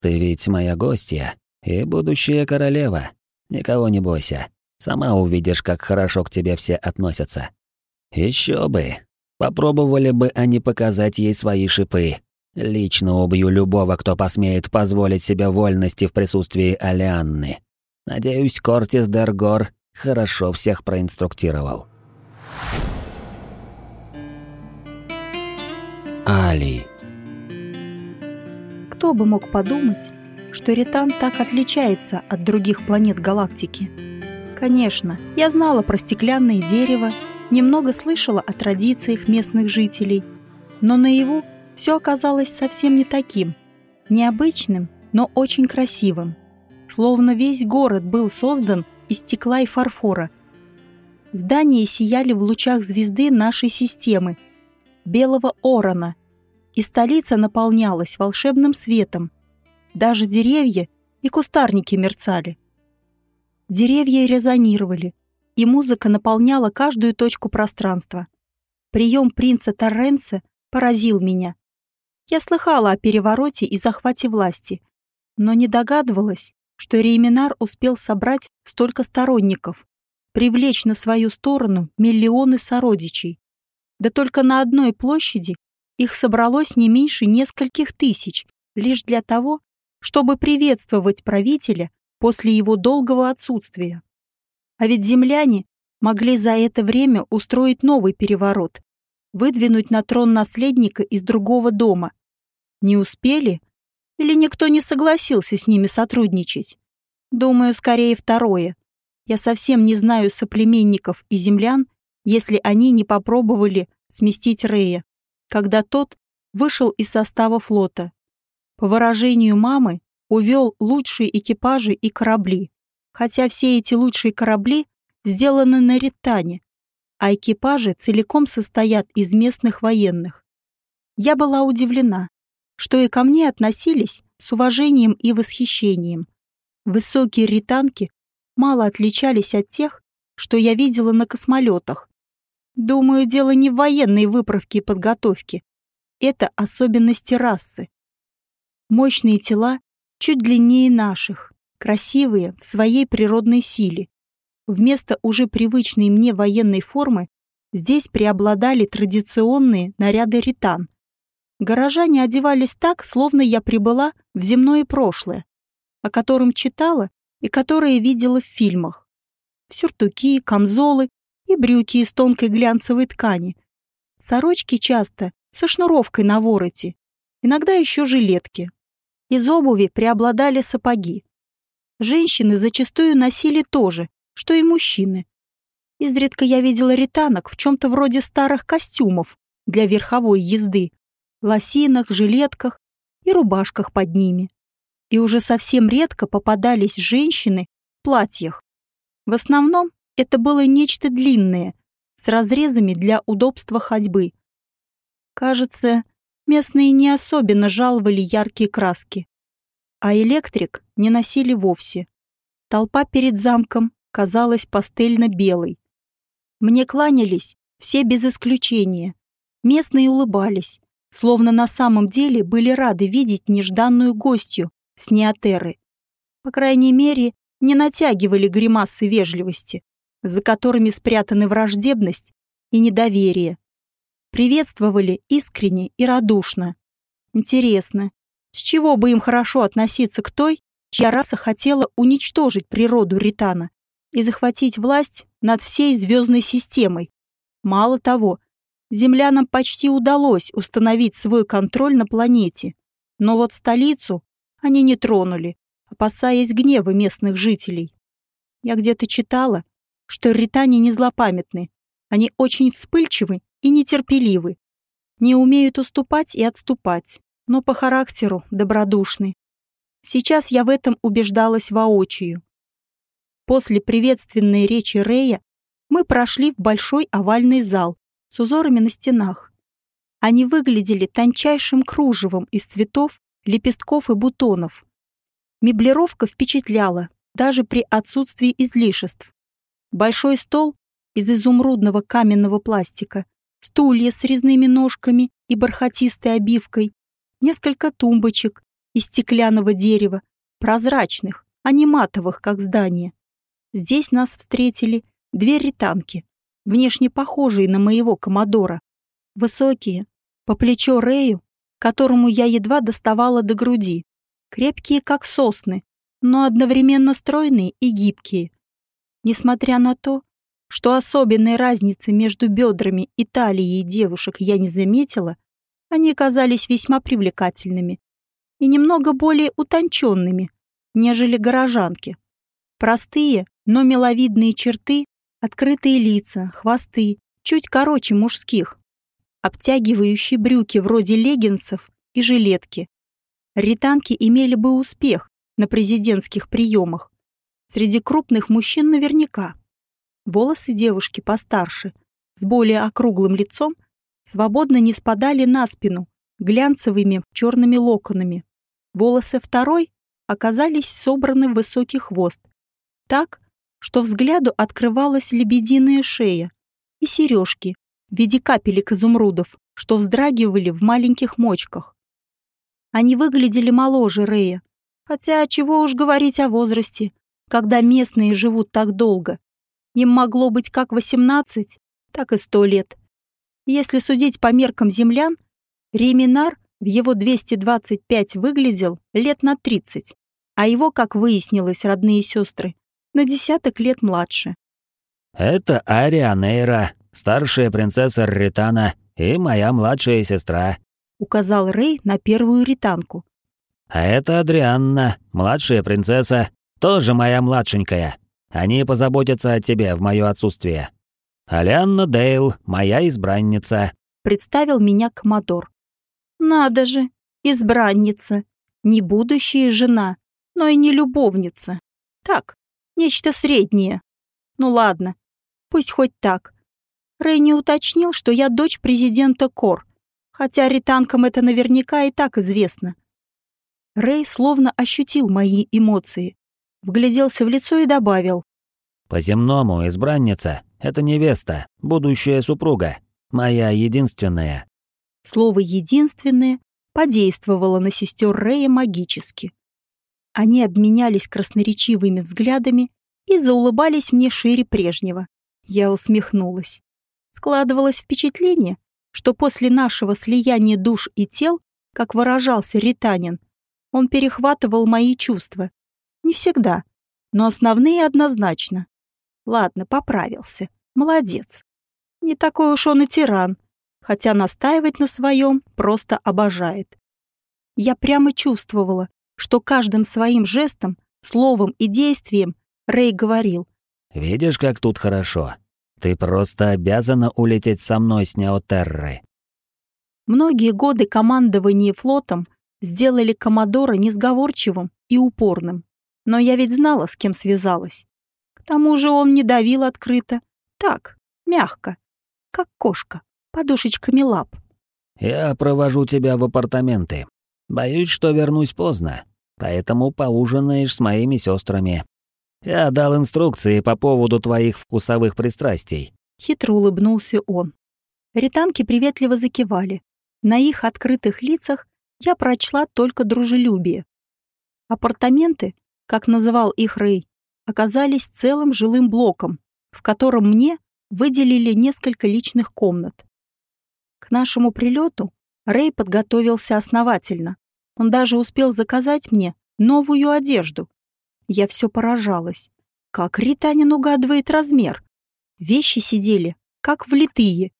«Ты ведь моя гостья и будущая королева. Никого не бойся. Сама увидишь, как хорошо к тебе все относятся. Еще бы. Попробовали бы они показать ей свои шипы. Лично убью любого, кто посмеет позволить себе вольности в присутствии Алианны. Надеюсь, Кортис Дергор хорошо всех проинструктировал. Али. Кто бы мог подумать, что Ритан так отличается от других планет галактики? Конечно, я знала про стеклянное дерево, немного слышала о традициях местных жителей, но наяву все оказалось совсем не таким. Необычным, но очень красивым. Словно весь город был создан из стекла и фарфора. Здания сияли в лучах звезды нашей системы, белого Орона, и столица наполнялась волшебным светом. Даже деревья и кустарники мерцали. Деревья резонировали, и музыка наполняла каждую точку пространства. Прием принца Торренса поразил меня. Я слыхала о перевороте и захвате власти, но не догадывалась, что Рейминар успел собрать столько сторонников, привлечь на свою сторону миллионы сородичей. Да только на одной площади их собралось не меньше нескольких тысяч, лишь для того, чтобы приветствовать правителя после его долгого отсутствия. А ведь земляне могли за это время устроить новый переворот, выдвинуть на трон наследника из другого дома. Не успели? Или никто не согласился с ними сотрудничать? Думаю, скорее второе. Я совсем не знаю соплеменников и землян, если они не попробовали сместить Рея, когда тот вышел из состава флота. По выражению мамы, увел лучшие экипажи и корабли. Хотя все эти лучшие корабли сделаны на Ритане, а экипажи целиком состоят из местных военных. Я была удивлена, что и ко мне относились с уважением и восхищением. Высокие ританки мало отличались от тех, что я видела на космолетах. Думаю, дело не в военной выправке и подготовке. Это особенности расы. Мощные тела чуть длиннее наших, красивые в своей природной силе. Вместо уже привычной мне военной формы здесь преобладали традиционные наряды ритан. Горожане одевались так, словно я прибыла в земное прошлое, о котором читала и которое видела в фильмах. Сюртуки, камзолы и брюки из тонкой глянцевой ткани. Сорочки часто со шнуровкой на вороте, иногда еще жилетки. Из обуви преобладали сапоги. Женщины зачастую носили то же, что и мужчины. Изредка я видела ританок в чем-то вроде старых костюмов для верховой езды, лосинах, жилетках и рубашках под ними. И уже совсем редко попадались женщины в платьях. В основном это было нечто длинное, с разрезами для удобства ходьбы. Кажется, Местные не особенно жаловали яркие краски. А электрик не носили вовсе. Толпа перед замком казалась пастельно-белой. Мне кланялись все без исключения. Местные улыбались, словно на самом деле были рады видеть нежданную гостью с Неотеры. По крайней мере, не натягивали гримасы вежливости, за которыми спрятаны враждебность и недоверие приветствовали искренне и радушно. Интересно, с чего бы им хорошо относиться к той, чья раса хотела уничтожить природу Ритана и захватить власть над всей звездной системой? Мало того, землянам почти удалось установить свой контроль на планете, но вот столицу они не тронули, опасаясь гнева местных жителей. Я где-то читала, что ритане не злопамятны, они очень вспыльчивы и нетерпеливы. Не умеют уступать и отступать, но по характеру добродушны. Сейчас я в этом убеждалась воочию. После приветственной речи Рея мы прошли в большой овальный зал с узорами на стенах. Они выглядели тончайшим кружевом из цветов, лепестков и бутонов. Меблировка впечатляла, даже при отсутствии излишеств. Большой стол из изумрудного каменного пластика стулья с резными ножками и бархатистой обивкой, несколько тумбочек из стеклянного дерева, прозрачных, а не матовых, как здание. Здесь нас встретили две ританки, внешне похожие на моего комодора. Высокие, по плечо Рею, которому я едва доставала до груди, крепкие, как сосны, но одновременно стройные и гибкие. Несмотря на то, что особенной разницы между бедрами и талией девушек я не заметила, они казались весьма привлекательными и немного более утонченными, нежели горожанки. Простые, но миловидные черты, открытые лица, хвосты, чуть короче мужских, обтягивающие брюки вроде леггинсов и жилетки. Ританки имели бы успех на президентских приемах. Среди крупных мужчин наверняка. Волосы девушки постарше, с более округлым лицом, свободно не спадали на спину глянцевыми черными локонами. Волосы второй оказались собраны в высокий хвост, так, что взгляду открывалась лебединая шея и сережки в виде капелек изумрудов, что вздрагивали в маленьких мочках. Они выглядели моложе Рэя. Хотя чего уж говорить о возрасте, когда местные живут так долго. Им могло быть как 18, так и 100 лет. Если судить по меркам землян, Реминар в его 225 выглядел лет на 30, а его, как выяснилось, родные сестры, на десяток лет младше. «Это Ария Нейра, старшая принцесса Ритана и моя младшая сестра», указал Рэй на первую ританку. «А это Адрианна, младшая принцесса, тоже моя младшенькая. Они позаботятся о тебе в мое отсутствие. Алианна Дейл, моя избранница», представил меня Комодор. «Надо же, избранница, не будущая жена, но и не любовница. Так, нечто среднее. Ну ладно, пусть хоть так. Рэй не уточнил, что я дочь президента Кор, хотя ританкам это наверняка и так известно. Рэй словно ощутил мои эмоции, вгляделся в лицо и добавил. «По-земному, избранница — это невеста, будущая супруга, моя единственная». Слово «единственное» подействовало на сестер Рэя магически. Они обменялись красноречивыми взглядами и заулыбались мне шире прежнего. Я усмехнулась. Складывалось впечатление, что после нашего слияния душ и тел, как выражался Ританин, он перехватывал мои чувства. Не всегда, но основные однозначно. Ладно, поправился. Молодец. Не такой уж он и тиран, хотя настаивать на своем просто обожает. Я прямо чувствовала, что каждым своим жестом, словом и действием Рэй говорил. «Видишь, как тут хорошо? Ты просто обязана улететь со мной с Неотерры». Многие годы командования флотом сделали Комодора несговорчивым и упорным. Но я ведь знала, с кем связалась. К тому же он не давил открыто. Так, мягко, как кошка, подушечками лап. «Я провожу тебя в апартаменты. Боюсь, что вернусь поздно, поэтому поужинаешь с моими сестрами. Я дал инструкции по поводу твоих вкусовых пристрастий». Хитро улыбнулся он. Ританки приветливо закивали. На их открытых лицах я прочла только дружелюбие. Апартаменты, как называл их Рэй, оказались целым жилым блоком, в котором мне выделили несколько личных комнат. К нашему прилету Рэй подготовился основательно. Он даже успел заказать мне новую одежду. Я все поражалась. Как Ританин угадывает размер. Вещи сидели, как влитые.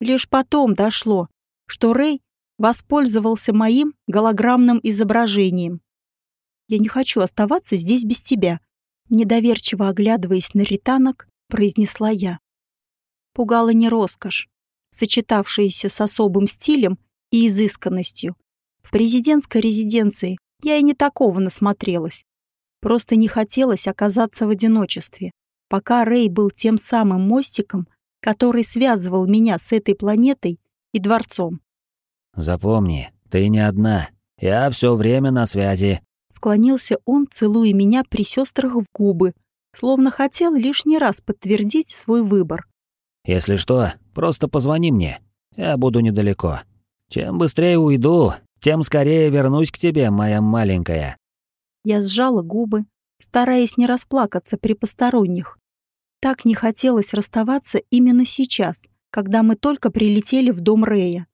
Лишь потом дошло, что Рэй воспользовался моим голограммным изображением. «Я не хочу оставаться здесь без тебя», недоверчиво оглядываясь на ританок, произнесла я. Пугала не роскошь, сочетавшаяся с особым стилем и изысканностью. В президентской резиденции я и не такого насмотрелась. Просто не хотелось оказаться в одиночестве, пока Рэй был тем самым мостиком, который связывал меня с этой планетой и дворцом. Запомни, ты не одна. Я все время на связи. Склонился он, целуя меня при сестрах в губы, словно хотел лишний раз подтвердить свой выбор. Если что, просто позвони мне. Я буду недалеко. Чем быстрее уйду, тем скорее вернусь к тебе, моя маленькая. Я сжала губы, стараясь не расплакаться при посторонних. Так не хотелось расставаться именно сейчас, когда мы только прилетели в дом Рея.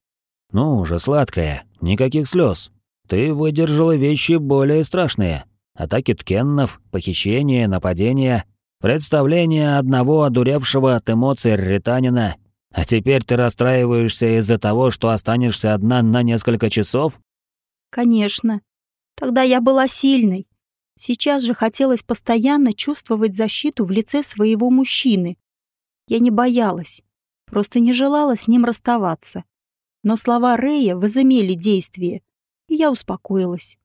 «Ну уже сладкая, никаких слез. Ты выдержала вещи более страшные. Атаки ткеннов, похищения, нападения, представление одного одуревшего от эмоций ританина. А теперь ты расстраиваешься из-за того, что останешься одна на несколько часов?» «Конечно. Тогда я была сильной. Сейчас же хотелось постоянно чувствовать защиту в лице своего мужчины. Я не боялась, просто не желала с ним расставаться но слова Рэя возымели действие, и я успокоилась.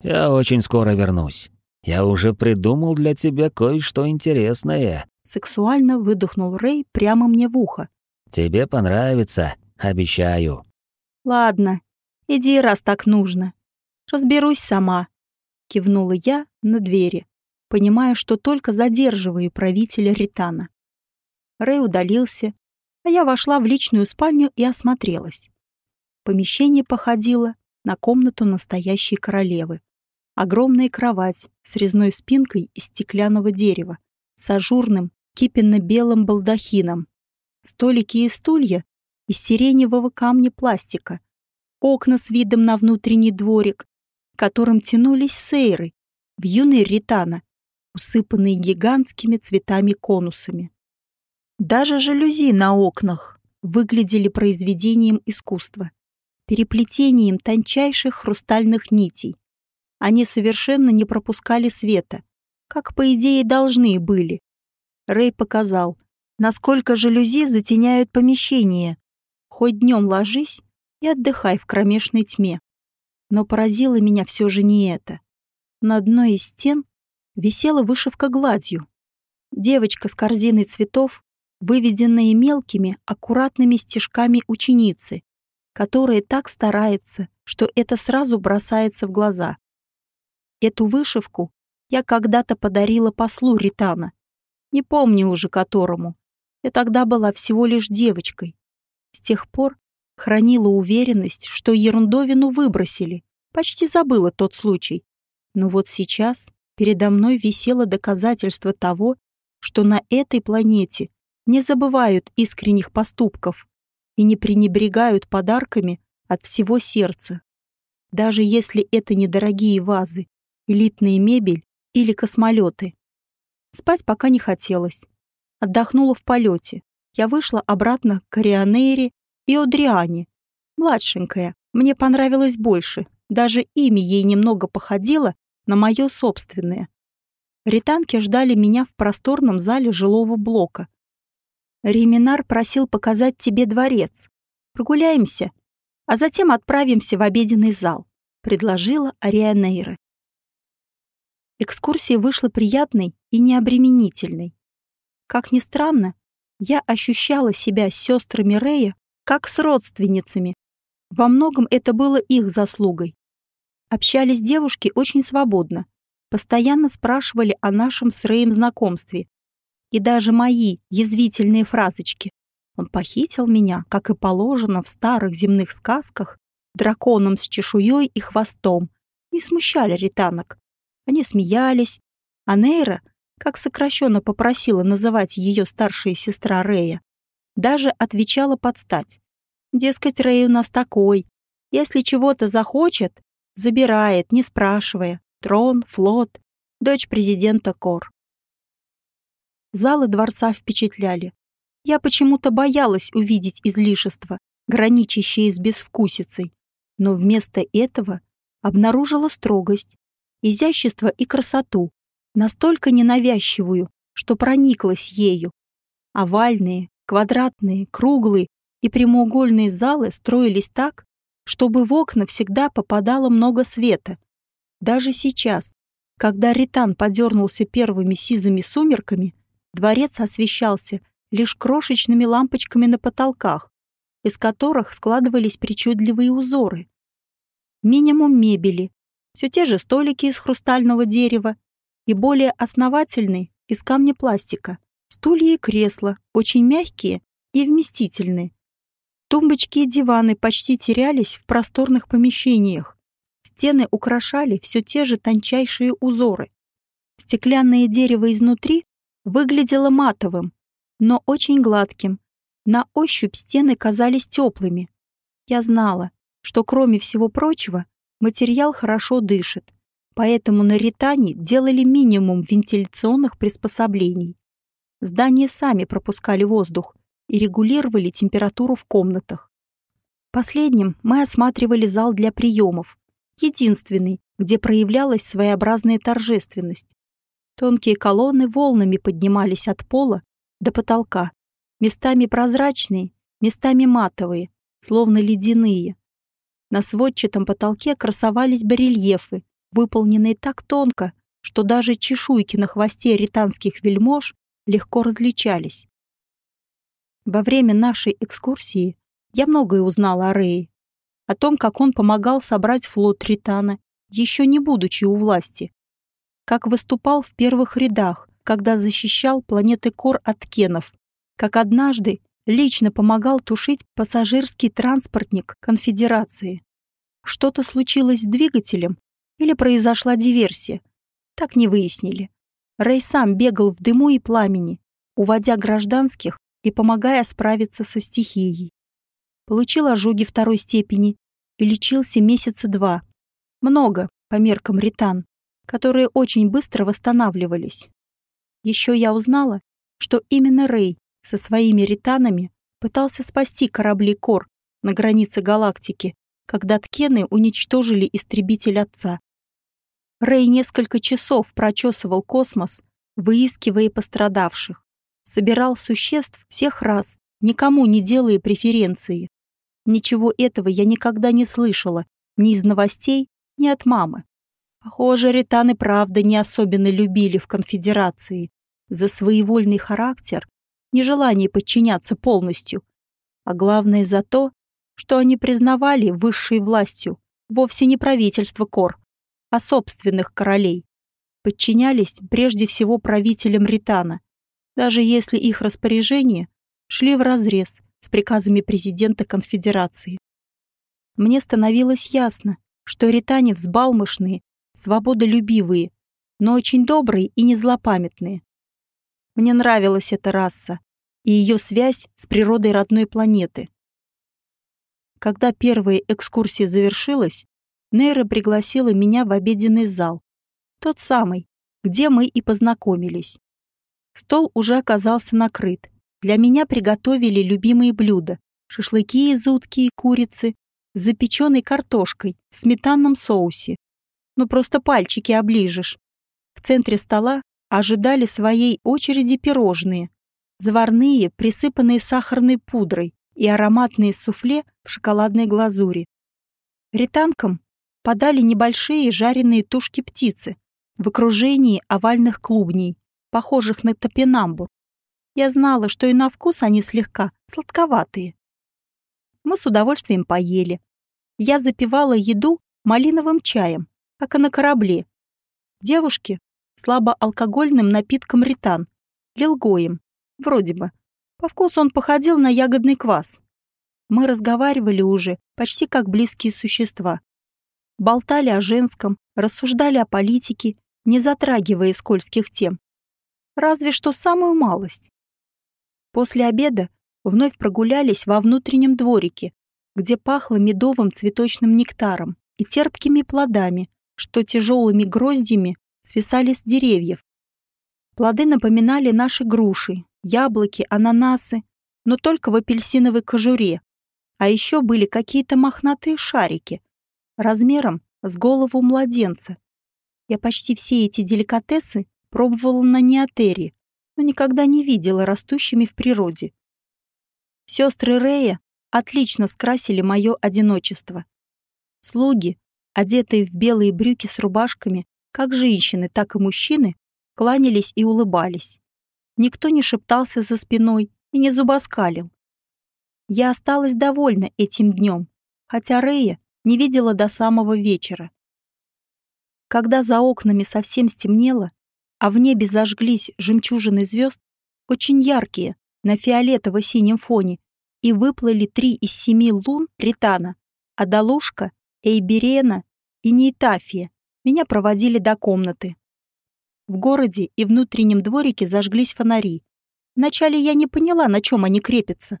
«Я очень скоро вернусь. Я уже придумал для тебя кое-что интересное». Сексуально выдохнул Рэй прямо мне в ухо. «Тебе понравится, обещаю». «Ладно, иди, раз так нужно. Разберусь сама», — кивнула я на двери, понимая, что только задерживаю правителя Ритана. Рэй удалился, а я вошла в личную спальню и осмотрелась. Помещение походило на комнату настоящей королевы. Огромная кровать с резной спинкой из стеклянного дерева, с ажурным, кипенно-белым балдахином, столики и стулья из сиреневого камня пластика, окна с видом на внутренний дворик, которым тянулись сейры, в юной ритана, усыпанные гигантскими цветами-конусами. Даже жалюзи на окнах выглядели произведением искусства, переплетением тончайших хрустальных нитей. Они совершенно не пропускали света, как, по идее, должны были. Рэй показал, насколько жалюзи затеняют помещение. Хоть днем ложись и отдыхай в кромешной тьме. Но поразило меня все же не это. На одной из стен висела вышивка гладью. Девочка с корзиной цветов, выведенные мелкими, аккуратными стежками ученицы, которая так старается, что это сразу бросается в глаза. Эту вышивку я когда-то подарила послу Ритана, не помню уже которому. Я тогда была всего лишь девочкой. С тех пор хранила уверенность, что ерундовину выбросили. Почти забыла тот случай. Но вот сейчас передо мной висело доказательство того, что на этой планете не забывают искренних поступков и не пренебрегают подарками от всего сердца. Даже если это недорогие вазы, элитная мебель или космолеты. Спать пока не хотелось. Отдохнула в полете. Я вышла обратно к Корианейре и Одриане. Младшенькая, мне понравилось больше. Даже имя ей немного походило на мое собственное. Ританки ждали меня в просторном зале жилого блока. Реминар просил показать тебе дворец. Прогуляемся, а затем отправимся в обеденный зал, предложила Арианейра. Экскурсия вышла приятной и необременительной. Как ни странно, я ощущала себя с сестрами Рея как с родственницами. Во многом это было их заслугой. Общались девушки очень свободно, постоянно спрашивали о нашем с Рэем знакомстве. И даже мои язвительные фразочки. Он похитил меня, как и положено в старых земных сказках, драконом с чешуей и хвостом, не смущали ританок. Они смеялись, а Нейра, как сокращенно попросила называть ее старшая сестра Рея, даже отвечала под стать. Дескать, Рэй у нас такой. Если чего-то захочет, забирает, не спрашивая. Трон, флот, дочь президента Кор. Залы дворца впечатляли. Я почему-то боялась увидеть излишество, граничащее с безвкусицей, но вместо этого обнаружила строгость, изящество и красоту, настолько ненавязчивую, что прониклась ею. Овальные, квадратные, круглые и прямоугольные залы строились так, чтобы в окна всегда попадало много света. Даже сейчас, когда Ритан подернулся первыми сизыми сумерками, дворец освещался лишь крошечными лампочками на потолках, из которых складывались причудливые узоры. Минимум мебели, все те же столики из хрустального дерева и более основательные из камня пластика, стулья и кресла, очень мягкие и вместительные. Тумбочки и диваны почти терялись в просторных помещениях. Стены украшали все те же тончайшие узоры. Стеклянное дерево изнутри выглядело матовым, но очень гладким. На ощупь стены казались теплыми. Я знала, что кроме всего прочего, материал хорошо дышит, поэтому на Ритане делали минимум вентиляционных приспособлений. Здания сами пропускали воздух и регулировали температуру в комнатах. Последним мы осматривали зал для приемов, единственный, где проявлялась своеобразная торжественность. Тонкие колонны волнами поднимались от пола до потолка, местами прозрачные, местами матовые, словно ледяные, на сводчатом потолке красовались барельефы, выполненные так тонко, что даже чешуйки на хвосте ританских вельмож легко различались. Во время нашей экскурсии я многое узнала о Рее, о том, как он помогал собрать флот Ритана, еще не будучи у власти, как выступал в первых рядах, когда защищал планеты Кор от кенов, как однажды лично помогал тушить пассажирский транспортник конфедерации. что-то случилось с двигателем или произошла диверсия. Так не выяснили. Рэй сам бегал в дыму и пламени, уводя гражданских и помогая справиться со стихией. Получил ожоги второй степени и лечился месяца два. Много, по меркам ритан, которые очень быстро восстанавливались. Еще я узнала, что именно Рэй со своими ританами пытался спасти корабли Кор на границе галактики, когда Ткены уничтожили истребитель отца. Рэй несколько часов прочесывал космос, выискивая пострадавших. Собирал существ всех рас, никому не делая преференции. Ничего этого я никогда не слышала, ни из новостей, ни от мамы. Похоже, ретаны правда не особенно любили в конфедерации за своевольный характер, нежелание подчиняться полностью, а главное за то, что они признавали высшей властью вовсе не правительство Кор, а собственных королей. Подчинялись прежде всего правителям Ритана, даже если их распоряжения шли вразрез с приказами президента конфедерации. Мне становилось ясно, что ритане взбалмошные, свободолюбивые, но очень добрые и незлопамятные. Мне нравилась эта раса и ее связь с природой родной планеты. Когда первая экскурсия завершилась, Нейра пригласила меня в обеденный зал. Тот самый, где мы и познакомились. Стол уже оказался накрыт. Для меня приготовили любимые блюда. Шашлыки из утки и курицы, с запеченной картошкой в сметанном соусе. Ну просто пальчики оближешь. В центре стола ожидали своей очереди пирожные. Заварные, присыпанные сахарной пудрой и ароматные суфле в шоколадной глазури. Ританкам подали небольшие жареные тушки птицы в окружении овальных клубней похожих на топинамбур. Я знала, что и на вкус они слегка сладковатые. Мы с удовольствием поели. Я запивала еду малиновым чаем, как и на корабле. Девушки — слабоалкогольным напитком ритан, лилгоем, вроде бы. По вкусу он походил на ягодный квас. Мы разговаривали уже почти как близкие существа. Болтали о женском, рассуждали о политике, не затрагивая скользких тем. Разве что самую малость. После обеда вновь прогулялись во внутреннем дворике, где пахло медовым цветочным нектаром и терпкими плодами, что тяжелыми гроздями свисали с деревьев. Плоды напоминали наши груши, яблоки, ананасы, но только в апельсиновой кожуре. А еще были какие-то мохнатые шарики, размером с голову младенца. Я почти все эти деликатесы Пробовала на неотере, но никогда не видела растущими в природе. Сестры Рея отлично скрасили мое одиночество. Слуги, одетые в белые брюки с рубашками, как женщины, так и мужчины, кланялись и улыбались. Никто не шептался за спиной и не зубоскалил. Я осталась довольна этим днем, хотя Рея не видела до самого вечера. Когда за окнами совсем стемнело, а в небе зажглись жемчужины звезд, очень яркие, на фиолетово-синем фоне, и выплыли три из семи лун Ритана, Адалушка, Эйберена и Нейтафия. Меня проводили до комнаты. В городе и внутреннем дворике зажглись фонари. Вначале я не поняла, на чем они крепятся.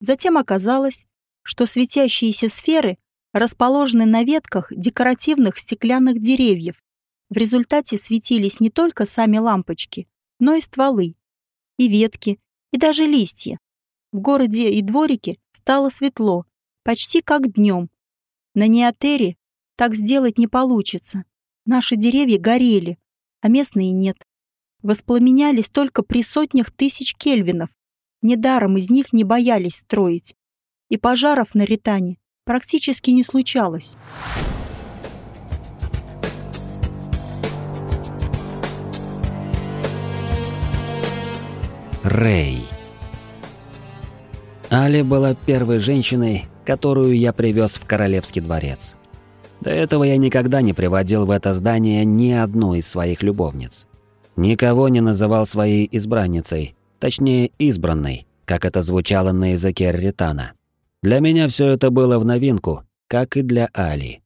Затем оказалось, что светящиеся сферы расположены на ветках декоративных стеклянных деревьев, в результате светились не только сами лампочки, но и стволы, и ветки, и даже листья. В городе и дворике стало светло, почти как днем. На Неотере так сделать не получится. Наши деревья горели, а местные нет. Воспламенялись только при сотнях тысяч кельвинов. Недаром из них не боялись строить. И пожаров на Ритане практически не случалось. Рэй. Али была первой женщиной, которую я привез в Королевский дворец. До этого я никогда не приводил в это здание ни одну из своих любовниц. Никого не называл своей избранницей, точнее избранной, как это звучало на языке Ритана. Для меня все это было в новинку, как и для Али.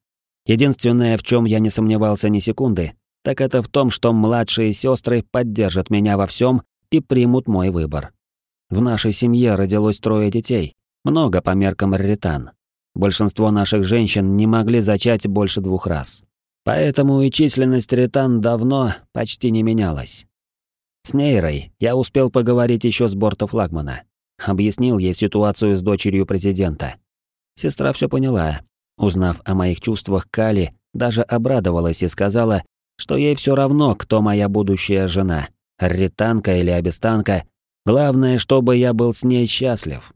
Единственное, в чем я не сомневался ни секунды, так это в том, что младшие сестры поддержат меня во всем и примут мой выбор. В нашей семье родилось трое детей, много по меркам Раритан. Большинство наших женщин не могли зачать больше двух раз. Поэтому и численность Ритан давно почти не менялась. С Нейрой я успел поговорить еще с борта флагмана. Объяснил ей ситуацию с дочерью президента. Сестра все поняла. Узнав о моих чувствах Кали, даже обрадовалась и сказала, что ей все равно, кто моя будущая жена, ританка или абистанка, главное, чтобы я был с ней счастлив.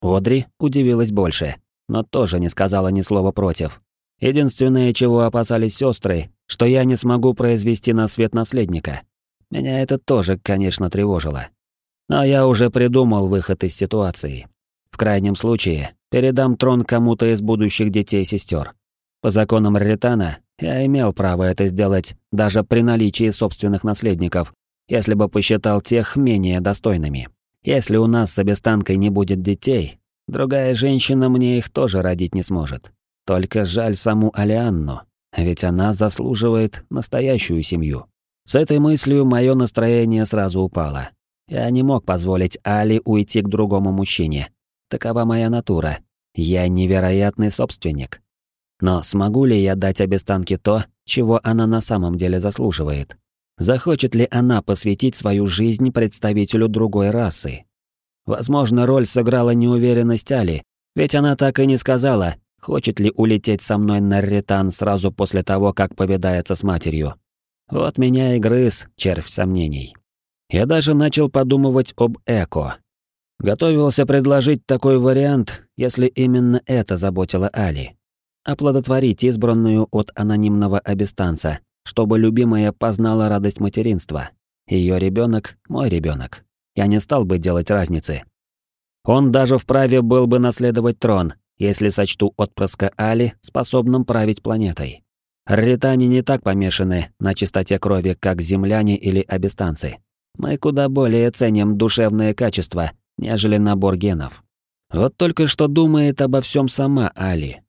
Одри удивилась больше, но тоже не сказала ни слова против. Единственное, чего опасались сестры, что я не смогу произвести на свет наследника. Меня это тоже, конечно, тревожило. Но я уже придумал выход из ситуации. В крайнем случае, передам трон кому-то из будущих детей сестер. По законам Ритана, я имел право это сделать даже при наличии собственных наследников, если бы посчитал тех менее достойными. Если у нас с обестанкой не будет детей, другая женщина мне их тоже родить не сможет. Только жаль саму Алианну, ведь она заслуживает настоящую семью. С этой мыслью мое настроение сразу упало. Я не мог позволить Али уйти к другому мужчине. Такова моя натура. Я невероятный собственник. Но смогу ли я дать обестанке то, чего она на самом деле заслуживает? Захочет ли она посвятить свою жизнь представителю другой расы? Возможно, роль сыграла неуверенность Али, ведь она так и не сказала, хочет ли улететь со мной на Ретан сразу после того, как повидается с матерью. Вот меня и грыз червь сомнений. Я даже начал подумывать об эко. Готовился предложить такой вариант, если именно это заботило Али оплодотворить избранную от анонимного обестанца, чтобы любимая познала радость материнства. Ее ребенок — мой ребенок. Я не стал бы делать разницы. Он даже вправе был бы наследовать трон, если сочту отпрыска Али способным править планетой. Ритане не так помешаны на чистоте крови, как земляне или абистанцы. Мы куда более ценим душевные качества, нежели набор генов. Вот только что думает обо всем сама Али.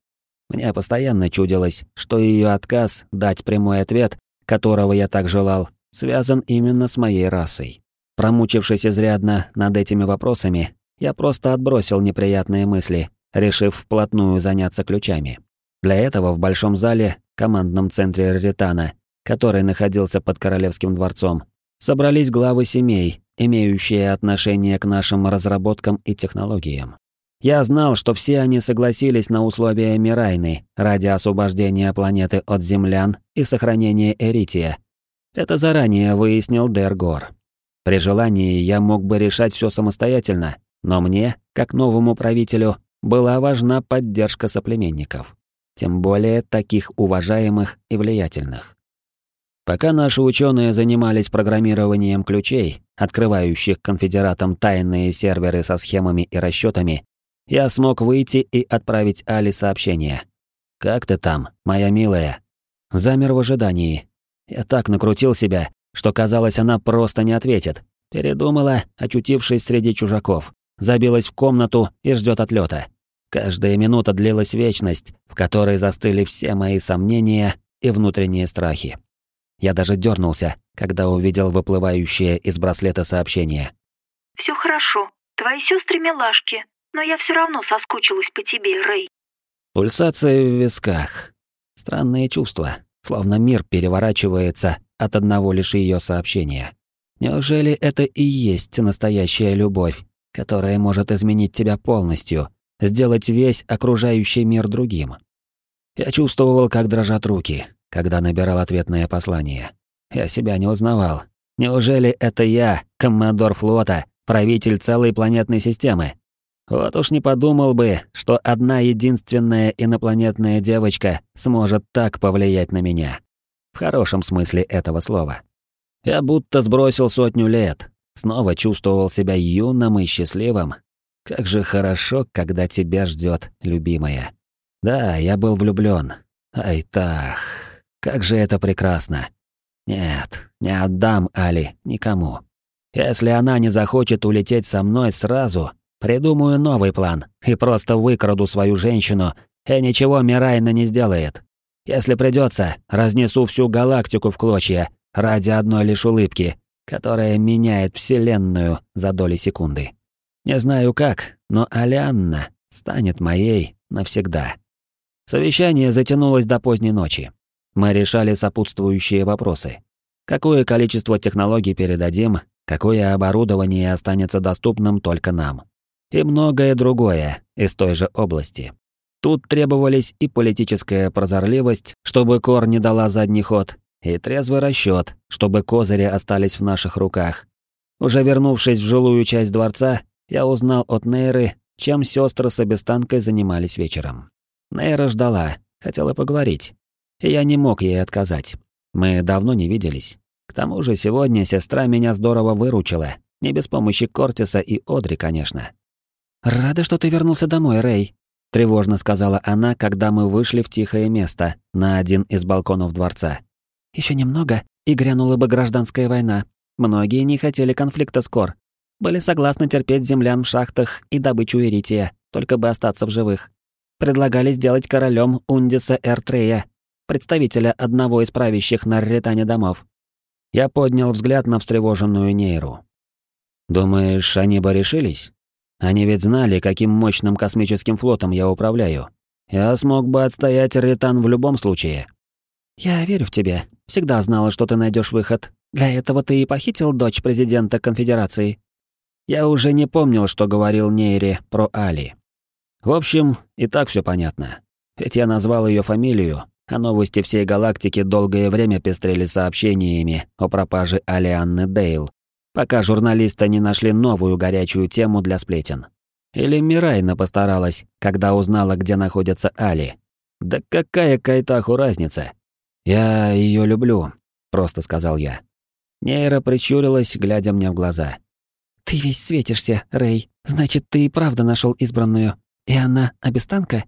Мне постоянно чудилось, что ее отказ дать прямой ответ, которого я так желал, связан именно с моей расой. Промучившись изрядно над этими вопросами, я просто отбросил неприятные мысли, решив вплотную заняться ключами. Для этого в большом зале, командном центре Ритана, который находился под королевским дворцом, собрались главы семей, имеющие отношение к нашим разработкам и технологиям. Я знал, что все они согласились на условия Мирайны ради освобождения планеты от землян и сохранения Эрития. Это заранее выяснил Дергор. При желании я мог бы решать все самостоятельно, но мне, как новому правителю, была важна поддержка соплеменников. Тем более таких уважаемых и влиятельных. Пока наши ученые занимались программированием ключей, открывающих конфедератам тайные серверы со схемами и расчетами, я смог выйти и отправить Али сообщение. «Как ты там, моя милая?» Замер в ожидании. Я так накрутил себя, что казалось, она просто не ответит. Передумала, очутившись среди чужаков. Забилась в комнату и ждет отлета. Каждая минута длилась вечность, в которой застыли все мои сомнения и внутренние страхи. Я даже дернулся, когда увидел выплывающее из браслета сообщение. «Все хорошо. Твои сестры милашки но я все равно соскучилась по тебе, Рэй. Пульсация в висках. Странные чувства, словно мир переворачивается от одного лишь ее сообщения. Неужели это и есть настоящая любовь, которая может изменить тебя полностью, сделать весь окружающий мир другим? Я чувствовал, как дрожат руки, когда набирал ответное послание. Я себя не узнавал. Неужели это я, коммодор флота, правитель целой планетной системы? Вот уж не подумал бы, что одна единственная инопланетная девочка сможет так повлиять на меня. В хорошем смысле этого слова. Я будто сбросил сотню лет, снова чувствовал себя юным и счастливым. Как же хорошо, когда тебя ждет любимая. Да, я был влюблен. Ай так, как же это прекрасно. Нет, не отдам Али никому. Если она не захочет улететь со мной сразу, Придумаю новый план и просто выкраду свою женщину И ничего Мирайна не сделает. Если придется, разнесу всю галактику в клочья ради одной лишь улыбки, которая меняет Вселенную за доли секунды. Не знаю как, но Алианна станет моей навсегда. Совещание затянулось до поздней ночи. Мы решали сопутствующие вопросы. Какое количество технологий передадим, какое оборудование останется доступным только нам. И многое другое из той же области. Тут требовались и политическая прозорливость, чтобы Кор не дала задний ход, и трезвый расчет, чтобы козыри остались в наших руках. Уже вернувшись в жилую часть дворца, я узнал от Нейры, чем сестры с обестанкой занимались вечером. Нейра ждала, хотела поговорить. И я не мог ей отказать. Мы давно не виделись. К тому же сегодня сестра меня здорово выручила. Не без помощи Кортиса и Одри, конечно. «Рада, что ты вернулся домой, Рэй», — тревожно сказала она, когда мы вышли в тихое место на один из балконов дворца. Еще немного, и грянула бы гражданская война. Многие не хотели конфликта с Кор. Были согласны терпеть землян в шахтах и добычу ирития, только бы остаться в живых. Предлагали сделать королем Ундиса Эртрея, представителя одного из правящих на Рретане домов. Я поднял взгляд на встревоженную Нейру. «Думаешь, они бы решились? Они ведь знали, каким мощным космическим флотом я управляю. Я смог бы отстоять Рретан в любом случае». «Я верю в тебя. Всегда знала, что ты найдешь выход. Для этого ты и похитил дочь президента конфедерации». Я уже не помнил, что говорил Нейре про Али. В общем, и так все понятно. Ведь я назвал ее фамилию, а новости всей галактики долгое время пестрели сообщениями о пропаже Алианны Дейл, пока журналисты не нашли новую горячую тему для сплетен. Или Мирайна постаралась, когда узнала, где находится Али. Да какая Кайтаху разница? «Я ее люблю», — просто сказал я. Нейра прищурилась, глядя мне в глаза. «Ты весь светишься, Рэй. Значит, ты и правда нашел избранную. И она обестанка?»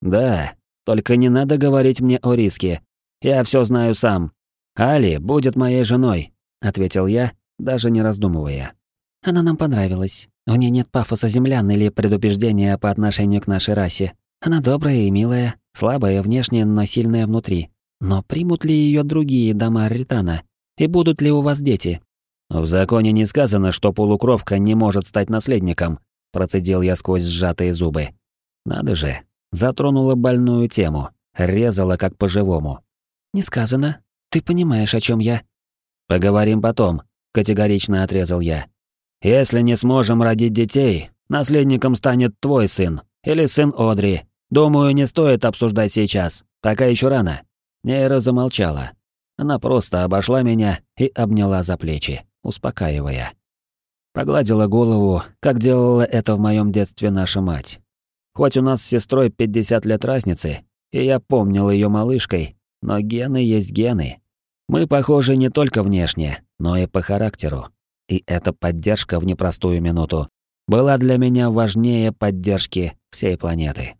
«Да, только не надо говорить мне о риске. Я все знаю сам. Али будет моей женой», — ответил я, даже не раздумывая. «Она нам понравилась. В ней нет пафоса землян или предубеждения по отношению к нашей расе. Она добрая и милая, слабая внешне, но сильная внутри. Но примут ли ее другие дома Ритана? И будут ли у вас дети? В законе не сказано, что полукровка не может стать наследником, процедил я сквозь сжатые зубы. Надо же, затронула больную тему, резала как по-живому. Не сказано. Ты понимаешь, о чем я? Поговорим потом, категорично отрезал я. Если не сможем родить детей, наследником станет твой сын или сын Одри. Думаю, не стоит обсуждать сейчас, пока еще рано. Нейра замолчала. Она просто обошла меня и обняла за плечи, успокаивая. Погладила голову, как делала это в моем детстве наша мать. Хоть у нас с сестрой 50 лет разницы, и я помнил ее малышкой, но гены есть гены. Мы похожи не только внешне, но и по характеру. И эта поддержка в непростую минуту была для меня важнее поддержки всей планеты.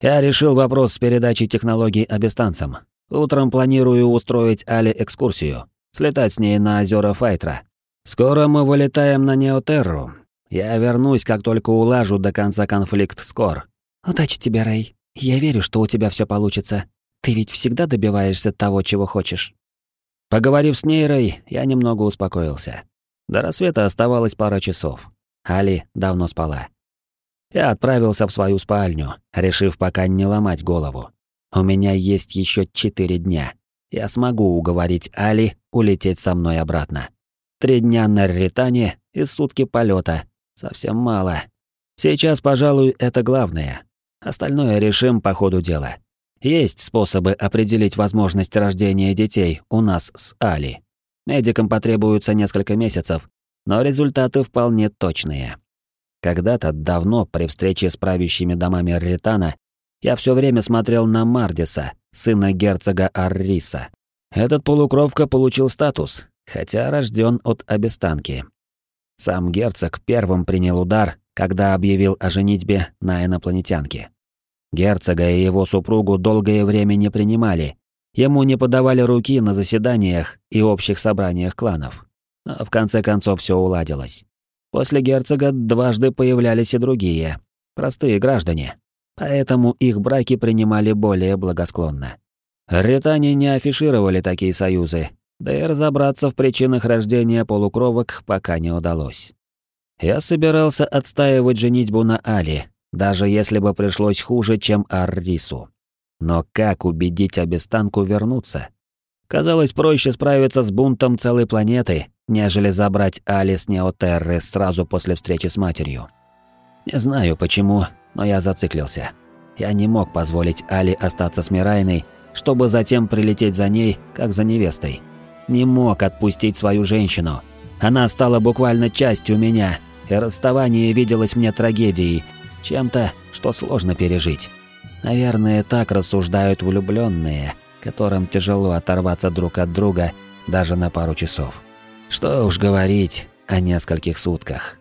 Я решил вопрос с передачей технологий абистанцам, Утром планирую устроить Али экскурсию, слетать с ней на озера Файтра. Скоро мы вылетаем на Неотерру. Я вернусь, как только улажу до конца конфликт с Кор. Удачи тебе, Рэй. Я верю, что у тебя все получится. Ты ведь всегда добиваешься того, чего хочешь. Поговорив с ней, Рэй, я немного успокоился. До рассвета оставалось пара часов. Али давно спала. Я отправился в свою спальню, решив пока не ломать голову. У меня есть еще четыре дня. Я смогу уговорить Али улететь со мной обратно. Три дня на Ритане и сутки полета. Совсем мало. Сейчас, пожалуй, это главное. Остальное решим по ходу дела. Есть способы определить возможность рождения детей у нас с Али. Медикам потребуется несколько месяцев, но результаты вполне точные. Когда-то давно при встрече с правящими домами Ритана я все время смотрел на Мардиса, сына герцога Арриса. Этот полукровка получил статус, хотя рожден от обестанки. Сам герцог первым принял удар, когда объявил о женитьбе на инопланетянке. Герцога и его супругу долгое время не принимали, ему не подавали руки на заседаниях и общих собраниях кланов. Но в конце концов все уладилось. После герцога дважды появлялись и другие, простые граждане, поэтому их браки принимали более благосклонно. Ритане не афишировали такие союзы, да и разобраться в причинах рождения полукровок пока не удалось. Я собирался отстаивать женитьбу на Али, даже если бы пришлось хуже, чем Аррису. Но как убедить обестанку вернуться? Казалось проще справиться с бунтом целой планеты, нежели забрать Али с Неотерры сразу после встречи с матерью. Не знаю почему, но я зациклился. Я не мог позволить Али остаться с Мирайной, чтобы затем прилететь за ней, как за невестой. Не мог отпустить свою женщину. Она стала буквально частью меня, и расставание виделось мне трагедией, чем-то, что сложно пережить. Наверное, так рассуждают влюбленные, которым тяжело оторваться друг от друга даже на пару часов. Что уж говорить о нескольких сутках.